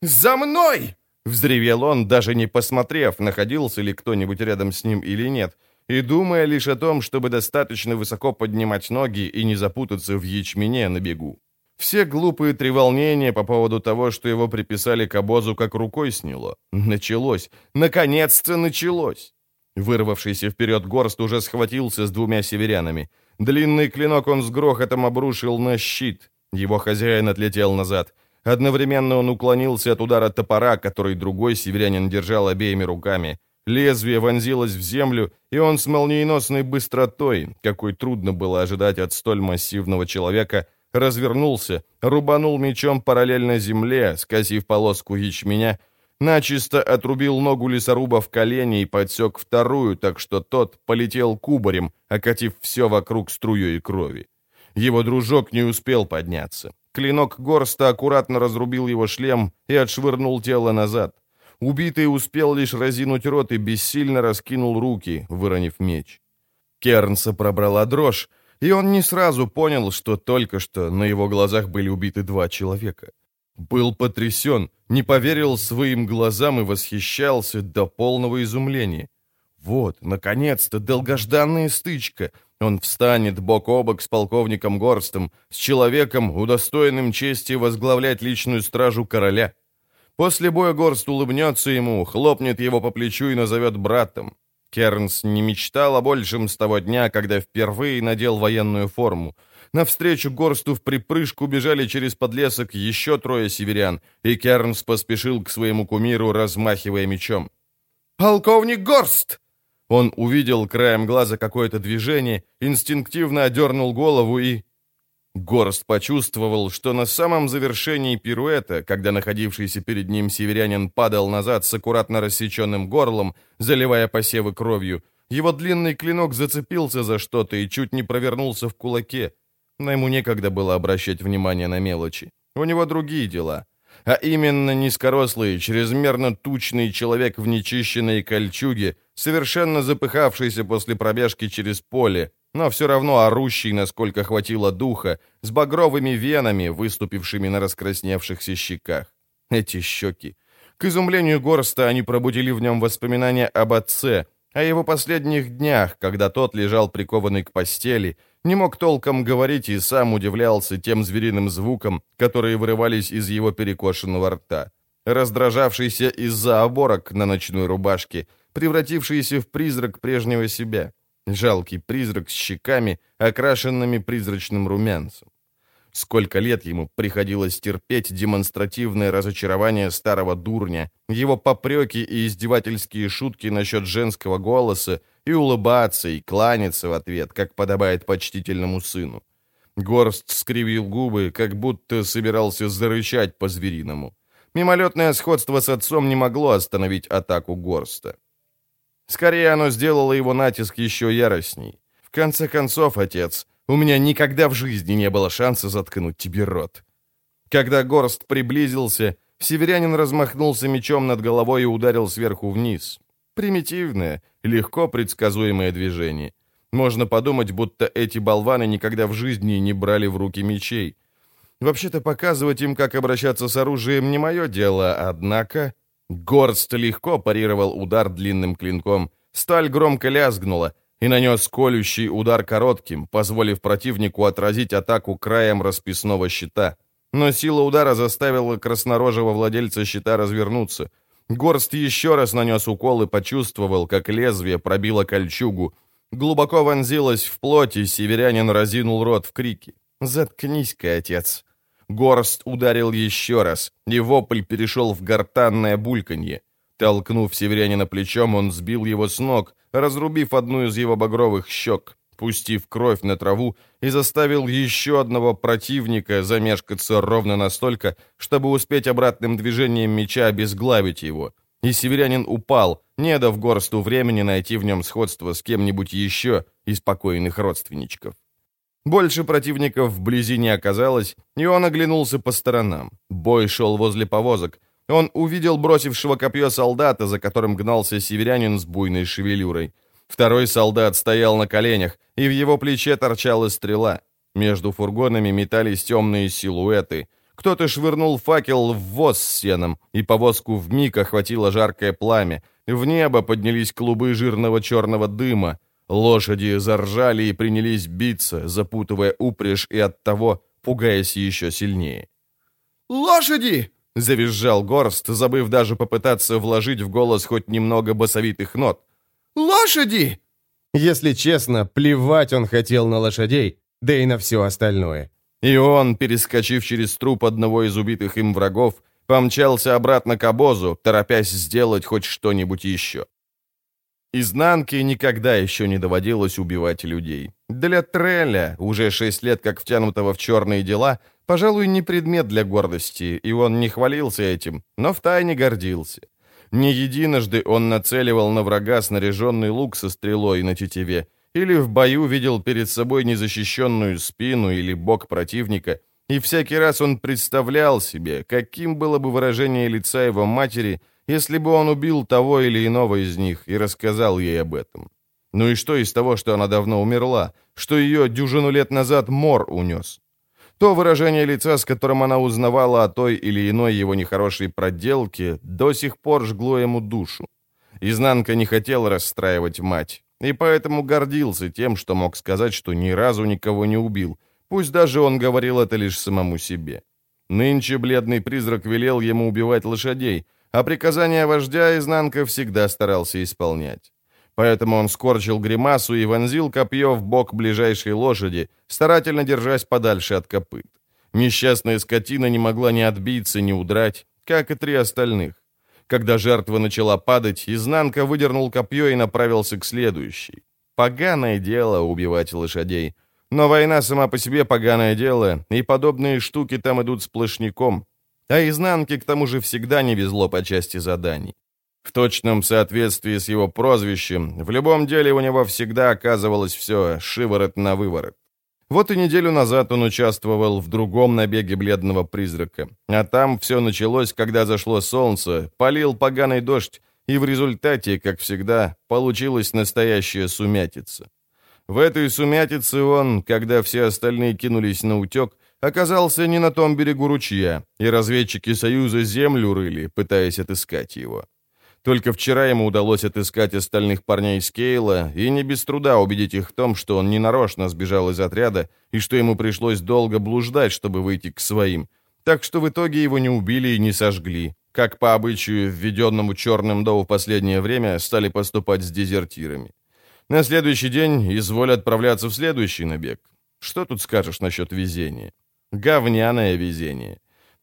«За мной!» — взревел он, даже не посмотрев, находился ли кто-нибудь рядом с ним или нет, и думая лишь о том, чтобы достаточно высоко поднимать ноги и не запутаться в ячмене на бегу. Все глупые треволнения по поводу того, что его приписали к обозу, как рукой сняло. Началось. Наконец-то началось. Вырвавшийся вперед горст уже схватился с двумя северянами — Длинный клинок он с грохотом обрушил на щит. Его хозяин отлетел назад. Одновременно он уклонился от удара топора, который другой северянин держал обеими руками. Лезвие вонзилось в землю, и он с молниеносной быстротой, какой трудно было ожидать от столь массивного человека, развернулся, рубанул мечом параллельно земле, скосив полоску ячменя, начисто отрубил ногу лесоруба в колени и подсек вторую, так что тот полетел кубарем, окатив все вокруг струей крови. Его дружок не успел подняться. Клинок горста аккуратно разрубил его шлем и отшвырнул тело назад. Убитый успел лишь разинуть рот и бессильно раскинул руки, выронив меч. Кернса пробрала дрожь, и он не сразу понял, что только что на его глазах были убиты два человека. Был потрясен, не поверил своим глазам и восхищался до полного изумления. Вот, наконец-то, долгожданная стычка. Он встанет бок о бок с полковником Горстом, с человеком, удостоенным чести возглавлять личную стражу короля. После боя Горст улыбнется ему, хлопнет его по плечу и назовет братом. Кернс не мечтал о большем с того дня, когда впервые надел военную форму. Навстречу Горсту в припрыжку бежали через подлесок еще трое северян, и Кернс поспешил к своему кумиру, размахивая мечом. «Полковник Горст!» Он увидел краем глаза какое-то движение, инстинктивно одернул голову и... Горст почувствовал, что на самом завершении пируэта, когда находившийся перед ним северянин падал назад с аккуратно рассеченным горлом, заливая посевы кровью, его длинный клинок зацепился за что-то и чуть не провернулся в кулаке. Но ему некогда было обращать внимание на мелочи. У него другие дела. А именно низкорослый, чрезмерно тучный человек в нечищенной кольчуге, совершенно запыхавшийся после пробежки через поле, но все равно орущий, насколько хватило духа, с багровыми венами, выступившими на раскрасневшихся щеках. Эти щеки. К изумлению Горста они пробудили в нем воспоминания об отце, о его последних днях, когда тот лежал прикованный к постели, не мог толком говорить и сам удивлялся тем звериным звукам, которые вырывались из его перекошенного рта. Раздражавшийся из-за оборок на ночной рубашке, превратившийся в призрак прежнего себя. Жалкий призрак с щеками, окрашенными призрачным румянцем. Сколько лет ему приходилось терпеть демонстративное разочарование старого дурня, его попреки и издевательские шутки насчет женского голоса, и улыбаться, и кланяться в ответ, как подобает почтительному сыну. Горст скривил губы, как будто собирался зарычать по-звериному. Мимолетное сходство с отцом не могло остановить атаку Горста. Скорее, оно сделало его натиск еще яростней. В конце концов, отец, у меня никогда в жизни не было шанса заткнуть тебе рот. Когда Горст приблизился, северянин размахнулся мечом над головой и ударил сверху вниз. Примитивное, легко предсказуемое движение. Можно подумать, будто эти болваны никогда в жизни не брали в руки мечей. Вообще-то показывать им, как обращаться с оружием, не мое дело, однако... Горст легко парировал удар длинным клинком. Сталь громко лязгнула и нанес колющий удар коротким, позволив противнику отразить атаку краем расписного щита. Но сила удара заставила краснорожего владельца щита развернуться. Горст еще раз нанес укол и почувствовал, как лезвие пробило кольчугу. Глубоко вонзилось в плоть, и северянин разинул рот в крике. «Заткнись-ка, отец!» Горст ударил еще раз, и вопль перешел в гортанное бульканье. Толкнув северянина плечом, он сбил его с ног, разрубив одну из его багровых щек, пустив кровь на траву и заставил еще одного противника замешкаться ровно настолько, чтобы успеть обратным движением меча обезглавить его. И северянин упал, не дав горсту времени найти в нем сходство с кем-нибудь еще из покойных родственничков. Больше противников вблизи не оказалось, и он оглянулся по сторонам. Бой шел возле повозок. Он увидел бросившего копье солдата, за которым гнался северянин с буйной шевелюрой. Второй солдат стоял на коленях, и в его плече торчала стрела. Между фургонами метались темные силуэты. Кто-то швырнул факел в воз с сеном, и повозку вмиг охватило жаркое пламя. В небо поднялись клубы жирного черного дыма. Лошади заржали и принялись биться, запутывая упряжь и оттого пугаясь еще сильнее. «Лошади!» — завизжал Горст, забыв даже попытаться вложить в голос хоть немного басовитых нот. «Лошади!» Если честно, плевать он хотел на лошадей, да и на все остальное. И он, перескочив через труп одного из убитых им врагов, помчался обратно к обозу, торопясь сделать хоть что-нибудь еще. Изнанке никогда еще не доводилось убивать людей. Для Треля, уже шесть лет как втянутого в черные дела, пожалуй, не предмет для гордости, и он не хвалился этим, но втайне гордился. Не единожды он нацеливал на врага снаряженный лук со стрелой на тетиве, или в бою видел перед собой незащищенную спину или бок противника, и всякий раз он представлял себе, каким было бы выражение лица его матери – если бы он убил того или иного из них и рассказал ей об этом. Ну и что из того, что она давно умерла, что ее дюжину лет назад мор унес? То выражение лица, с которым она узнавала о той или иной его нехорошей проделке, до сих пор жгло ему душу. Изнанка не хотел расстраивать мать, и поэтому гордился тем, что мог сказать, что ни разу никого не убил, пусть даже он говорил это лишь самому себе. Нынче бледный призрак велел ему убивать лошадей, а приказания вождя Изнанка всегда старался исполнять. Поэтому он скорчил гримасу и вонзил копье в бок ближайшей лошади, старательно держась подальше от копыт. Несчастная скотина не могла ни отбиться, ни удрать, как и три остальных. Когда жертва начала падать, изнанка выдернул копье и направился к следующей. Поганое дело убивать лошадей. Но война сама по себе поганое дело, и подобные штуки там идут сплошняком. А изнанке к тому же всегда не везло по части заданий. В точном соответствии с его прозвищем, в любом деле у него всегда оказывалось все шиворот на выворот. Вот и неделю назад он участвовал в другом набеге бледного призрака. А там все началось, когда зашло солнце, полил поганый дождь, и в результате, как всегда, получилась настоящая сумятица. В этой сумятице он, когда все остальные кинулись на утек, оказался не на том берегу ручья, и разведчики Союза землю рыли, пытаясь отыскать его. Только вчера ему удалось отыскать остальных парней из Кейла и не без труда убедить их в том, что он ненарочно сбежал из отряда и что ему пришлось долго блуждать, чтобы выйти к своим. Так что в итоге его не убили и не сожгли, как по обычаю, введенному Черным Доу в последнее время, стали поступать с дезертирами. На следующий день изволь отправляться в следующий набег. Что тут скажешь насчет везения? Говняное везение.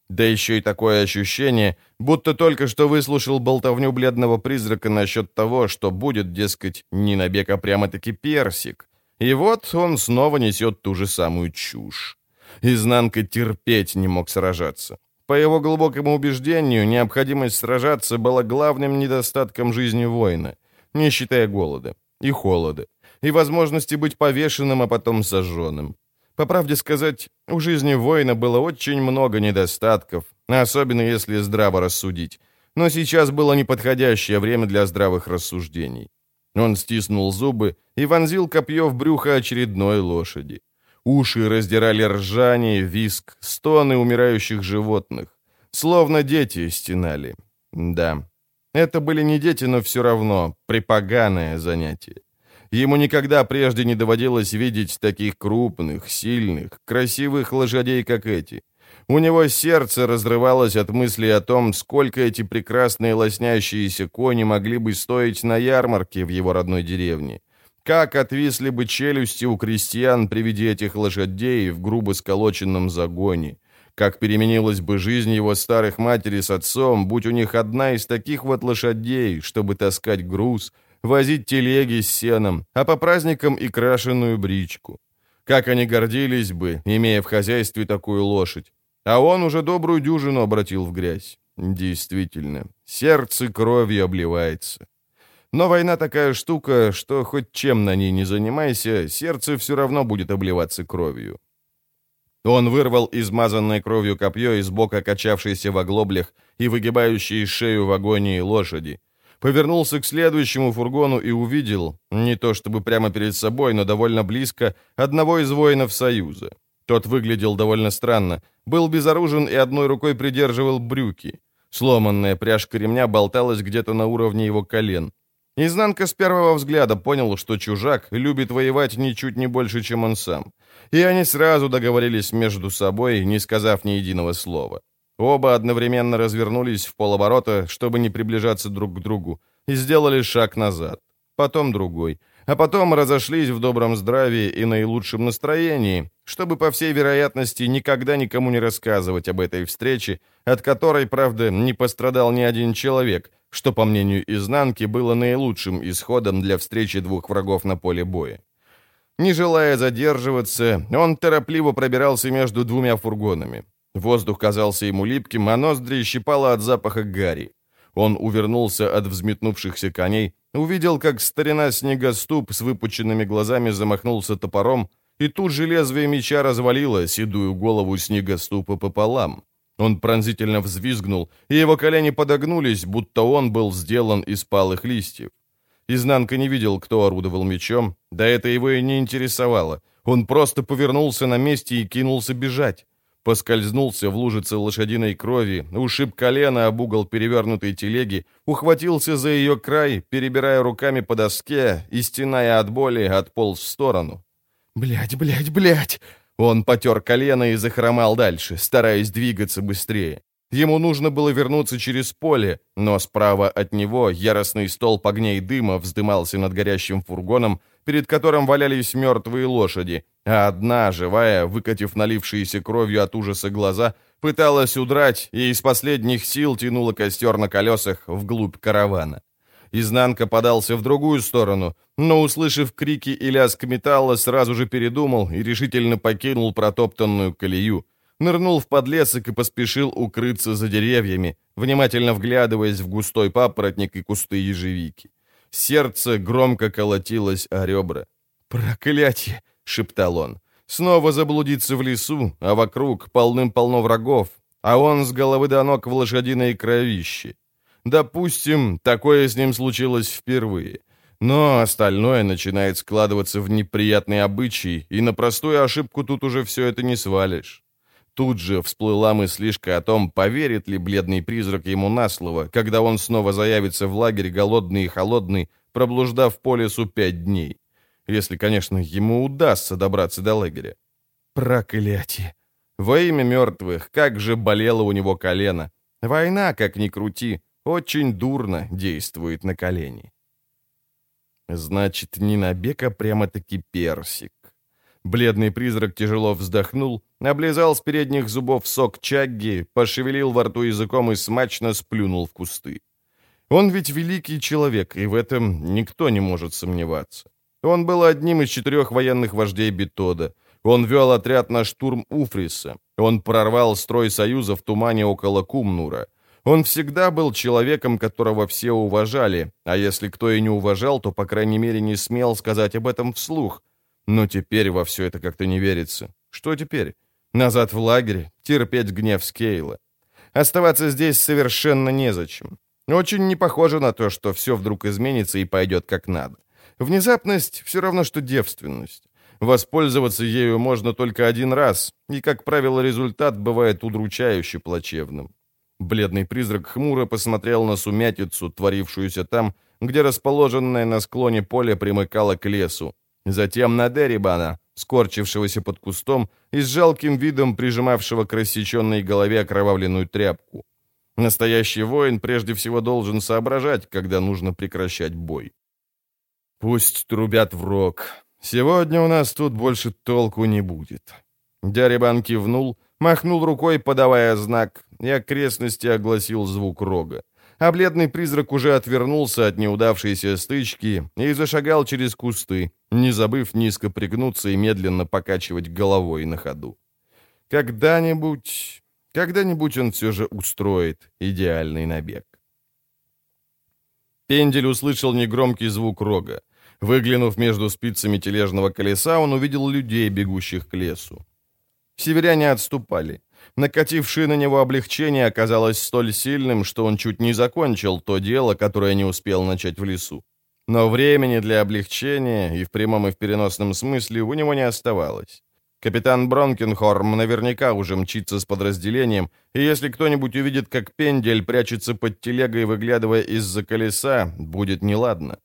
Да еще и такое ощущение, будто только что выслушал болтовню бледного призрака насчет того, что будет, дескать, не набег, а прямо-таки персик. И вот он снова несет ту же самую чушь. Изнанка терпеть не мог сражаться. По его глубокому убеждению, необходимость сражаться была главным недостатком жизни воина, не считая голода и холода, и возможности быть повешенным, а потом сожженным. По правде сказать, у жизни воина было очень много недостатков, особенно если здраво рассудить. Но сейчас было неподходящее время для здравых рассуждений. Он стиснул зубы и вонзил копье в брюхо очередной лошади. Уши раздирали ржание, виск, стоны умирающих животных. Словно дети стенали. Да, это были не дети, но все равно припоганое занятие. Ему никогда прежде не доводилось видеть таких крупных, сильных, красивых лошадей, как эти. У него сердце разрывалось от мысли о том, сколько эти прекрасные лоснящиеся кони могли бы стоить на ярмарке в его родной деревне. Как отвисли бы челюсти у крестьян при виде этих лошадей в грубо сколоченном загоне. Как переменилась бы жизнь его старых матери с отцом, будь у них одна из таких вот лошадей, чтобы таскать груз – возить телеги с сеном, а по праздникам и крашеную бричку. Как они гордились бы, имея в хозяйстве такую лошадь. А он уже добрую дюжину обратил в грязь. Действительно, сердце кровью обливается. Но война такая штука, что хоть чем на ней не занимайся, сердце все равно будет обливаться кровью. Он вырвал измазанное кровью копье из бока качавшейся в оглоблях и выгибающей шею в агонии лошади, повернулся к следующему фургону и увидел, не то чтобы прямо перед собой, но довольно близко, одного из воинов Союза. Тот выглядел довольно странно, был безоружен и одной рукой придерживал брюки. Сломанная пряжка ремня болталась где-то на уровне его колен. Изнанка с первого взгляда понял, что чужак любит воевать ничуть не больше, чем он сам. И они сразу договорились между собой, не сказав ни единого слова. Оба одновременно развернулись в полоборота, чтобы не приближаться друг к другу, и сделали шаг назад, потом другой, а потом разошлись в добром здравии и наилучшем настроении, чтобы, по всей вероятности, никогда никому не рассказывать об этой встрече, от которой, правда, не пострадал ни один человек, что, по мнению изнанки, было наилучшим исходом для встречи двух врагов на поле боя. Не желая задерживаться, он торопливо пробирался между двумя фургонами. Воздух казался ему липким, а ноздри щипало от запаха гари. Он увернулся от взметнувшихся коней, увидел, как старина снегоступ с выпученными глазами замахнулся топором, и тут же лезвие меча развалило седую голову снегоступа пополам. Он пронзительно взвизгнул, и его колени подогнулись, будто он был сделан из палых листьев. Изнанка не видел, кто орудовал мечом, да это его и не интересовало. Он просто повернулся на месте и кинулся бежать. Поскользнулся в лужице лошадиной крови, ушиб колено об угол перевернутой телеги, ухватился за ее край, перебирая руками по доске и, стеная от боли, отполз в сторону. Блять, блять, блять! Он потер колено и захромал дальше, стараясь двигаться быстрее. Ему нужно было вернуться через поле, но справа от него яростный столб огней дыма вздымался над горящим фургоном, перед которым валялись мертвые лошади, а одна, живая, выкатив налившиеся кровью от ужаса глаза, пыталась удрать и из последних сил тянула костер на колесах вглубь каравана. Изнанка подался в другую сторону, но, услышав крики и лязг металла, сразу же передумал и решительно покинул протоптанную колею, нырнул в подлесок и поспешил укрыться за деревьями, внимательно вглядываясь в густой папоротник и кусты ежевики. Сердце громко колотилось о ребра. «Проклятье!» — шептал он. «Снова заблудиться в лесу, а вокруг полным-полно врагов, а он с головы до ног в лошадиной кровище. Допустим, такое с ним случилось впервые». Но остальное начинает складываться в неприятные обычаи, и на простую ошибку тут уже все это не свалишь. Тут же всплыла мыслишка о том, поверит ли бледный призрак ему на слово, когда он снова заявится в лагерь голодный и холодный, проблуждав по лесу пять дней. Если, конечно, ему удастся добраться до лагеря. Проклятие! Во имя мертвых, как же болело у него колено. Война, как ни крути, очень дурно действует на колени. Значит, не набег, а прямо-таки персик. Бледный призрак тяжело вздохнул, облизал с передних зубов сок чагги, пошевелил во рту языком и смачно сплюнул в кусты. Он ведь великий человек, и в этом никто не может сомневаться. Он был одним из четырех военных вождей Бетода. Он вел отряд на штурм Уфриса. Он прорвал строй союза в тумане около Кумнура. Он всегда был человеком, которого все уважали, а если кто и не уважал, то, по крайней мере, не смел сказать об этом вслух, но теперь во все это как-то не верится. Что теперь? Назад в лагерь? Терпеть гнев Скейла? Оставаться здесь совершенно незачем. Очень не похоже на то, что все вдруг изменится и пойдет как надо. Внезапность все равно, что девственность. Воспользоваться ею можно только один раз, и, как правило, результат бывает удручающе плачевным. Бледный призрак хмуро посмотрел на сумятицу, творившуюся там, где расположенное на склоне поле примыкало к лесу, Затем на Дерибана, скорчившегося под кустом и с жалким видом прижимавшего к рассеченной голове окровавленную тряпку. Настоящий воин прежде всего должен соображать, когда нужно прекращать бой. «Пусть трубят в рог. Сегодня у нас тут больше толку не будет». Дярибан кивнул, махнул рукой, подавая знак, и окрестности огласил звук рога а бледный призрак уже отвернулся от неудавшейся стычки и зашагал через кусты, не забыв низко пригнуться и медленно покачивать головой на ходу. Когда-нибудь, когда-нибудь он все же устроит идеальный набег. Пендель услышал негромкий звук рога. Выглянув между спицами тележного колеса, он увидел людей, бегущих к лесу. Северяне отступали. Накатившее на него облегчение оказалось столь сильным, что он чуть не закончил то дело, которое не успел начать в лесу. Но времени для облегчения, и в прямом, и в переносном смысле, у него не оставалось. Капитан Бронкенхорм наверняка уже мчится с подразделением, и если кто-нибудь увидит, как пендель прячется под телегой, выглядывая из-за колеса, будет неладно.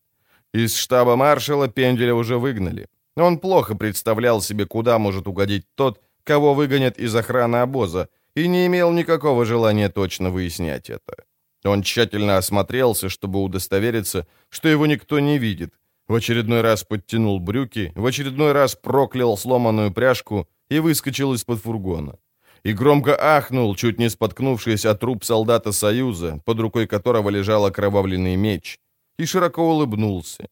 Из штаба маршала пенделя уже выгнали. Он плохо представлял себе, куда может угодить тот, кого выгонят из охраны обоза, и не имел никакого желания точно выяснять это. Он тщательно осмотрелся, чтобы удостовериться, что его никто не видит. В очередной раз подтянул брюки, в очередной раз проклял сломанную пряжку и выскочил из-под фургона. И громко ахнул, чуть не споткнувшись от труп солдата Союза, под рукой которого лежал окровавленный меч, и широко улыбнулся.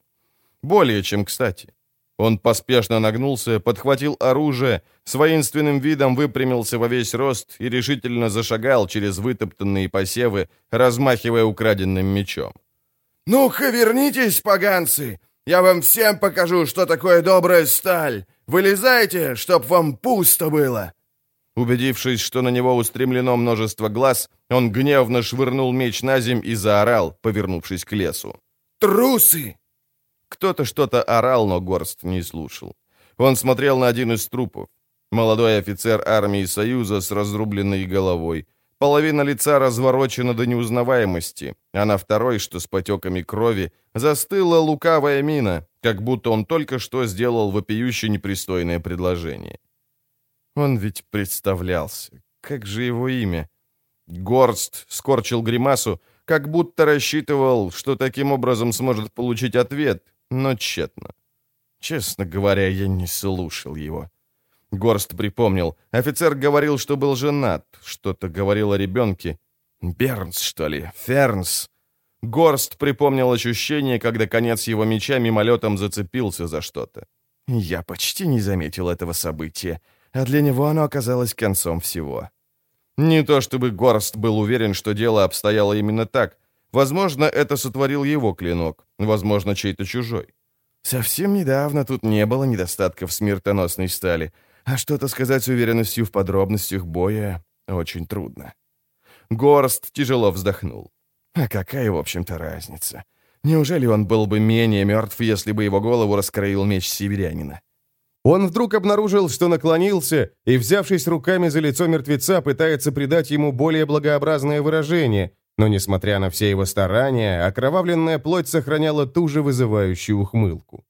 Более чем кстати. Он поспешно нагнулся, подхватил оружие, с воинственным видом выпрямился во весь рост и решительно зашагал через вытоптанные посевы, размахивая украденным мечом. «Ну-ка, вернитесь, поганцы! Я вам всем покажу, что такое добрая сталь! Вылезайте, чтоб вам пусто было!» Убедившись, что на него устремлено множество глаз, он гневно швырнул меч на земь и заорал, повернувшись к лесу. «Трусы! Кто-то что-то орал, но Горст не слушал. Он смотрел на один из трупов. Молодой офицер армии Союза с разрубленной головой. Половина лица разворочена до неузнаваемости, а на второй, что с потеками крови, застыла лукавая мина, как будто он только что сделал вопиюще непристойное предложение. Он ведь представлялся. Как же его имя? Горст скорчил гримасу, как будто рассчитывал, что таким образом сможет получить ответ, но тщетно. Честно говоря, я не слушал его. Горст припомнил. Офицер говорил, что был женат. Что-то говорил о ребенке. Бернс, что ли? Фернс. Горст припомнил ощущение, когда конец его меча мимолетом зацепился за что-то. Я почти не заметил этого события, а для него оно оказалось концом всего. Не то чтобы Горст был уверен, что дело обстояло именно так. Возможно, это сотворил его клинок, возможно, чей-то чужой. Совсем недавно тут не было недостатков смертоносной стали, а что-то сказать с уверенностью в подробностях боя очень трудно. Горст тяжело вздохнул. А какая, в общем-то, разница? Неужели он был бы менее мертв, если бы его голову раскроил меч северянина? Он вдруг обнаружил, что наклонился и, взявшись руками за лицо мертвеца, пытается придать ему более благообразное выражение, но, несмотря на все его старания, окровавленная плоть сохраняла ту же вызывающую ухмылку.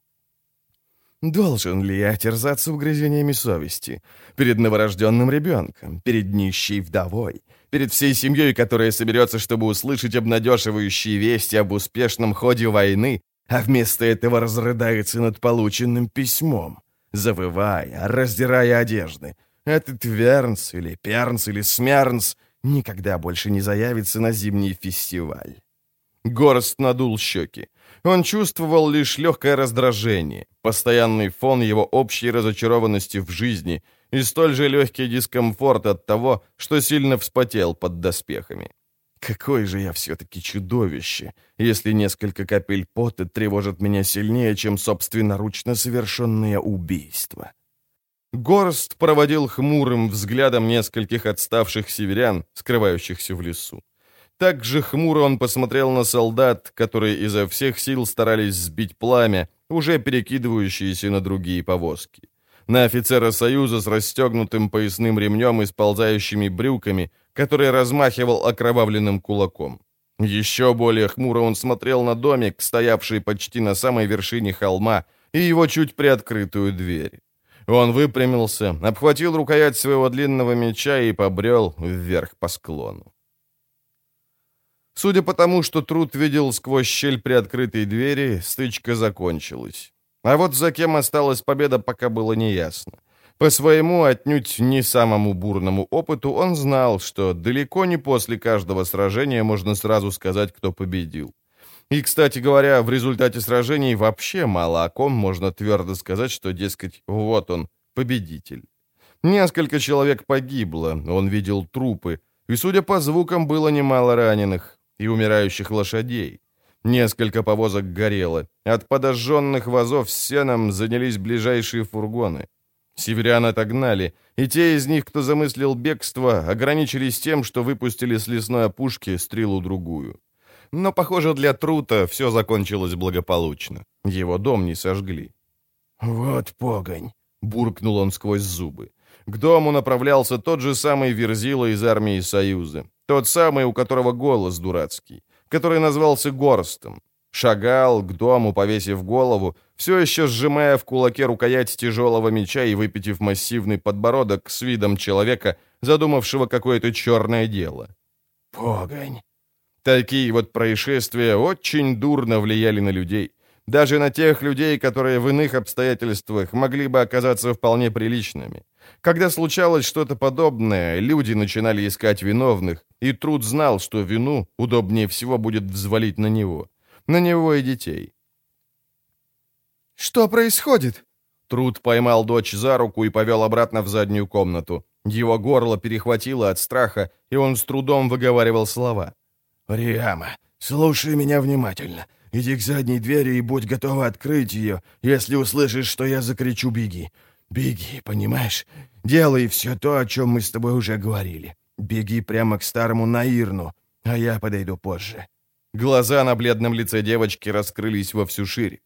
Должен ли я терзаться угрызениями совести? Перед новорожденным ребенком, перед нищей вдовой, перед всей семьей, которая соберется, чтобы услышать обнадеживающие вести об успешном ходе войны, а вместо этого разрыдается над полученным письмом завывая, раздирая одежды. Этот Вернс или Пернс или Смернс никогда больше не заявится на зимний фестиваль. Горст надул щеки. Он чувствовал лишь легкое раздражение, постоянный фон его общей разочарованности в жизни и столь же легкий дискомфорт от того, что сильно вспотел под доспехами. Какое же я все-таки чудовище, если несколько капель пота тревожат меня сильнее, чем собственноручно совершенное убийство. Горст проводил хмурым взглядом нескольких отставших северян, скрывающихся в лесу. Так же хмуро он посмотрел на солдат, которые изо всех сил старались сбить пламя, уже перекидывающиеся на другие повозки. На офицера Союза с расстегнутым поясным ремнем и сползающими брюками — который размахивал окровавленным кулаком. Еще более хмуро он смотрел на домик, стоявший почти на самой вершине холма, и его чуть приоткрытую дверь. Он выпрямился, обхватил рукоять своего длинного меча и побрел вверх по склону. Судя по тому, что Труд видел сквозь щель приоткрытой двери, стычка закончилась. А вот за кем осталась победа, пока было неясно. По своему отнюдь не самому бурному опыту он знал, что далеко не после каждого сражения можно сразу сказать, кто победил. И, кстати говоря, в результате сражений вообще мало о ком можно твердо сказать, что, дескать, вот он, победитель. Несколько человек погибло, он видел трупы, и, судя по звукам, было немало раненых и умирающих лошадей. Несколько повозок горело. От подожженных вазов с сеном занялись ближайшие фургоны. Северян отогнали, и те из них, кто замыслил бегство, ограничились тем, что выпустили с лесной опушки стрелу-другую. Но, похоже, для Трута все закончилось благополучно. Его дом не сожгли. «Вот погонь!» — буркнул он сквозь зубы. К дому направлялся тот же самый Верзила из армии Союза. Тот самый, у которого голос дурацкий, который назвался Горстом. Шагал к дому, повесив голову, все еще сжимая в кулаке рукоять тяжелого меча и выпитив массивный подбородок с видом человека, задумавшего какое-то черное дело. Погонь. Такие вот происшествия очень дурно влияли на людей. Даже на тех людей, которые в иных обстоятельствах могли бы оказаться вполне приличными. Когда случалось что-то подобное, люди начинали искать виновных, и Труд знал, что вину удобнее всего будет взвалить на него на него и детей. «Что происходит?» Труд поймал дочь за руку и повел обратно в заднюю комнату. Его горло перехватило от страха, и он с трудом выговаривал слова. «Риама, слушай меня внимательно. Иди к задней двери и будь готова открыть ее. Если услышишь, что я закричу, беги. Беги, понимаешь? Делай все то, о чем мы с тобой уже говорили. Беги прямо к старому Наирну, а я подойду позже. Глаза на бледном лице девочки раскрылись во всю шире.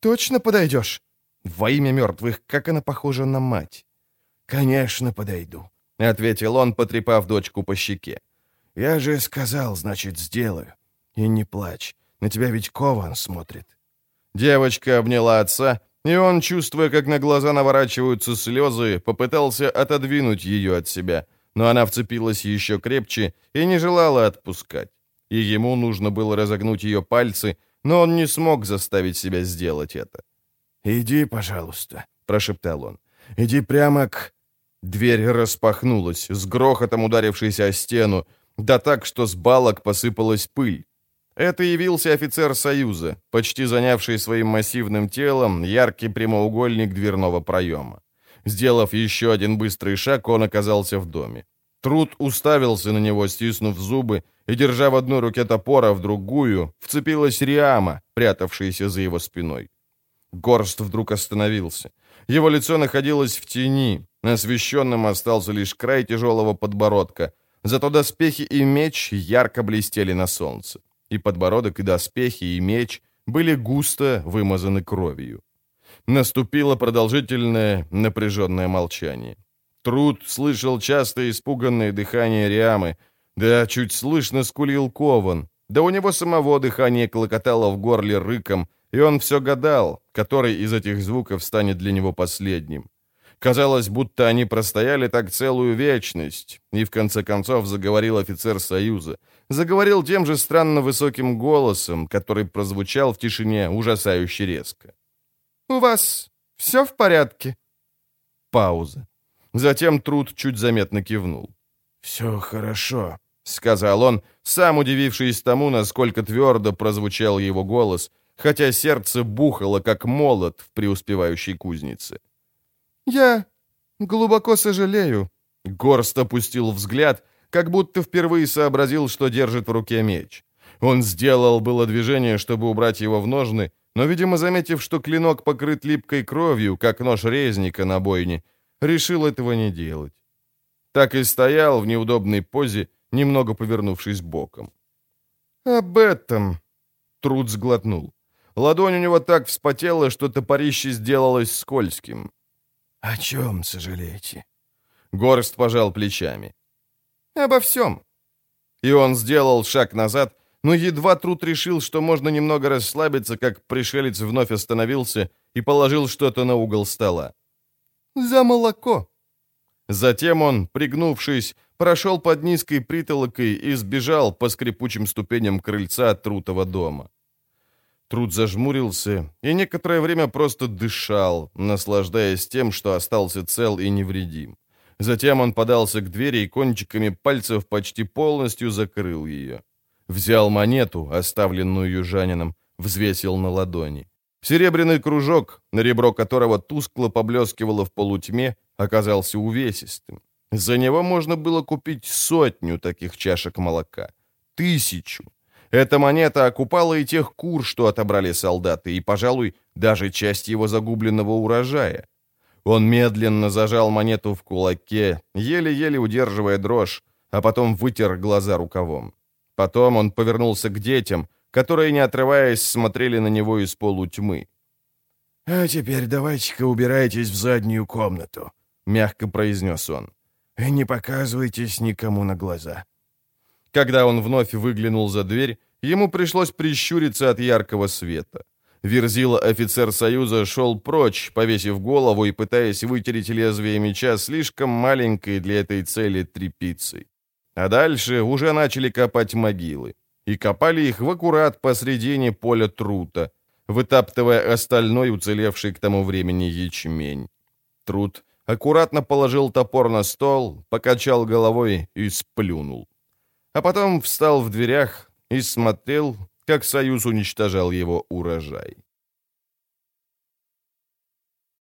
точно подойдешь?» «Во имя мертвых, как она похожа на мать!» «Конечно, подойду», — ответил он, потрепав дочку по щеке. «Я же сказал, значит, сделаю. И не плачь, на тебя ведь Кован смотрит». Девочка обняла отца, и он, чувствуя, как на глаза наворачиваются слезы, попытался отодвинуть ее от себя, но она вцепилась еще крепче и не желала отпускать. И ему нужно было разогнуть ее пальцы, но он не смог заставить себя сделать это. «Иди, пожалуйста», — прошептал он. «Иди прямо к...» Дверь распахнулась, с грохотом ударившись о стену, да так, что с балок посыпалась пыль. Это явился офицер Союза, почти занявший своим массивным телом яркий прямоугольник дверного проема. Сделав еще один быстрый шаг, он оказался в доме. Труд уставился на него, стиснув зубы, и, держа в одной руке топор, а в другую, вцепилась Риама, прятавшаяся за его спиной. Горст вдруг остановился. Его лицо находилось в тени, освещенным остался лишь край тяжелого подбородка, зато доспехи и меч ярко блестели на солнце и подбородок, и доспехи, и меч были густо вымазаны кровью. Наступило продолжительное напряженное молчание. Труд слышал часто испуганное дыхание Риамы, да чуть слышно скулил Кован, да у него самого дыхание клокотало в горле рыком, и он все гадал, который из этих звуков станет для него последним. Казалось, будто они простояли так целую вечность, и в конце концов заговорил офицер Союза — заговорил тем же странно высоким голосом, который прозвучал в тишине ужасающе резко. «У вас все в порядке?» Пауза. Затем Труд чуть заметно кивнул. «Все хорошо», — сказал он, сам удивившись тому, насколько твердо прозвучал его голос, хотя сердце бухало, как молот в преуспевающей кузнице. «Я глубоко сожалею», — Горст опустил взгляд, как будто впервые сообразил, что держит в руке меч. Он сделал было движение, чтобы убрать его в ножны, но, видимо, заметив, что клинок покрыт липкой кровью, как нож резника на бойне, решил этого не делать. Так и стоял в неудобной позе, немного повернувшись боком. «Об этом...» Труд сглотнул. Ладонь у него так вспотела, что топорище сделалось скользким. «О чем сожалеете?» Горст пожал плечами. Обо всем». И он сделал шаг назад, но едва Труд решил, что можно немного расслабиться, как пришелец вновь остановился и положил что-то на угол стола. «За молоко». Затем он, пригнувшись, прошел под низкой притолокой и сбежал по скрипучим ступеням крыльца Трутого дома. Труд зажмурился и некоторое время просто дышал, наслаждаясь тем, что остался цел и невредим. Затем он подался к двери и кончиками пальцев почти полностью закрыл ее. Взял монету, оставленную южанином, взвесил на ладони. Серебряный кружок, на ребро которого тускло поблескивало в полутьме, оказался увесистым. За него можно было купить сотню таких чашек молока. Тысячу. Эта монета окупала и тех кур, что отобрали солдаты, и, пожалуй, даже часть его загубленного урожая. Он медленно зажал монету в кулаке, еле-еле удерживая дрожь, а потом вытер глаза рукавом. Потом он повернулся к детям, которые, не отрываясь, смотрели на него из полутьмы. «А теперь давайте-ка убирайтесь в заднюю комнату», — мягко произнес он. «И не показывайтесь никому на глаза». Когда он вновь выглянул за дверь, ему пришлось прищуриться от яркого света. Верзила офицер Союза шел прочь, повесив голову и пытаясь вытереть лезвие меча слишком маленькой для этой цели тряпицей. А дальше уже начали копать могилы. И копали их в аккурат посредине поля трута, вытаптывая остальной уцелевший к тому времени ячмень. Трут аккуратно положил топор на стол, покачал головой и сплюнул. А потом встал в дверях и смотрел как Союз уничтожал его урожай.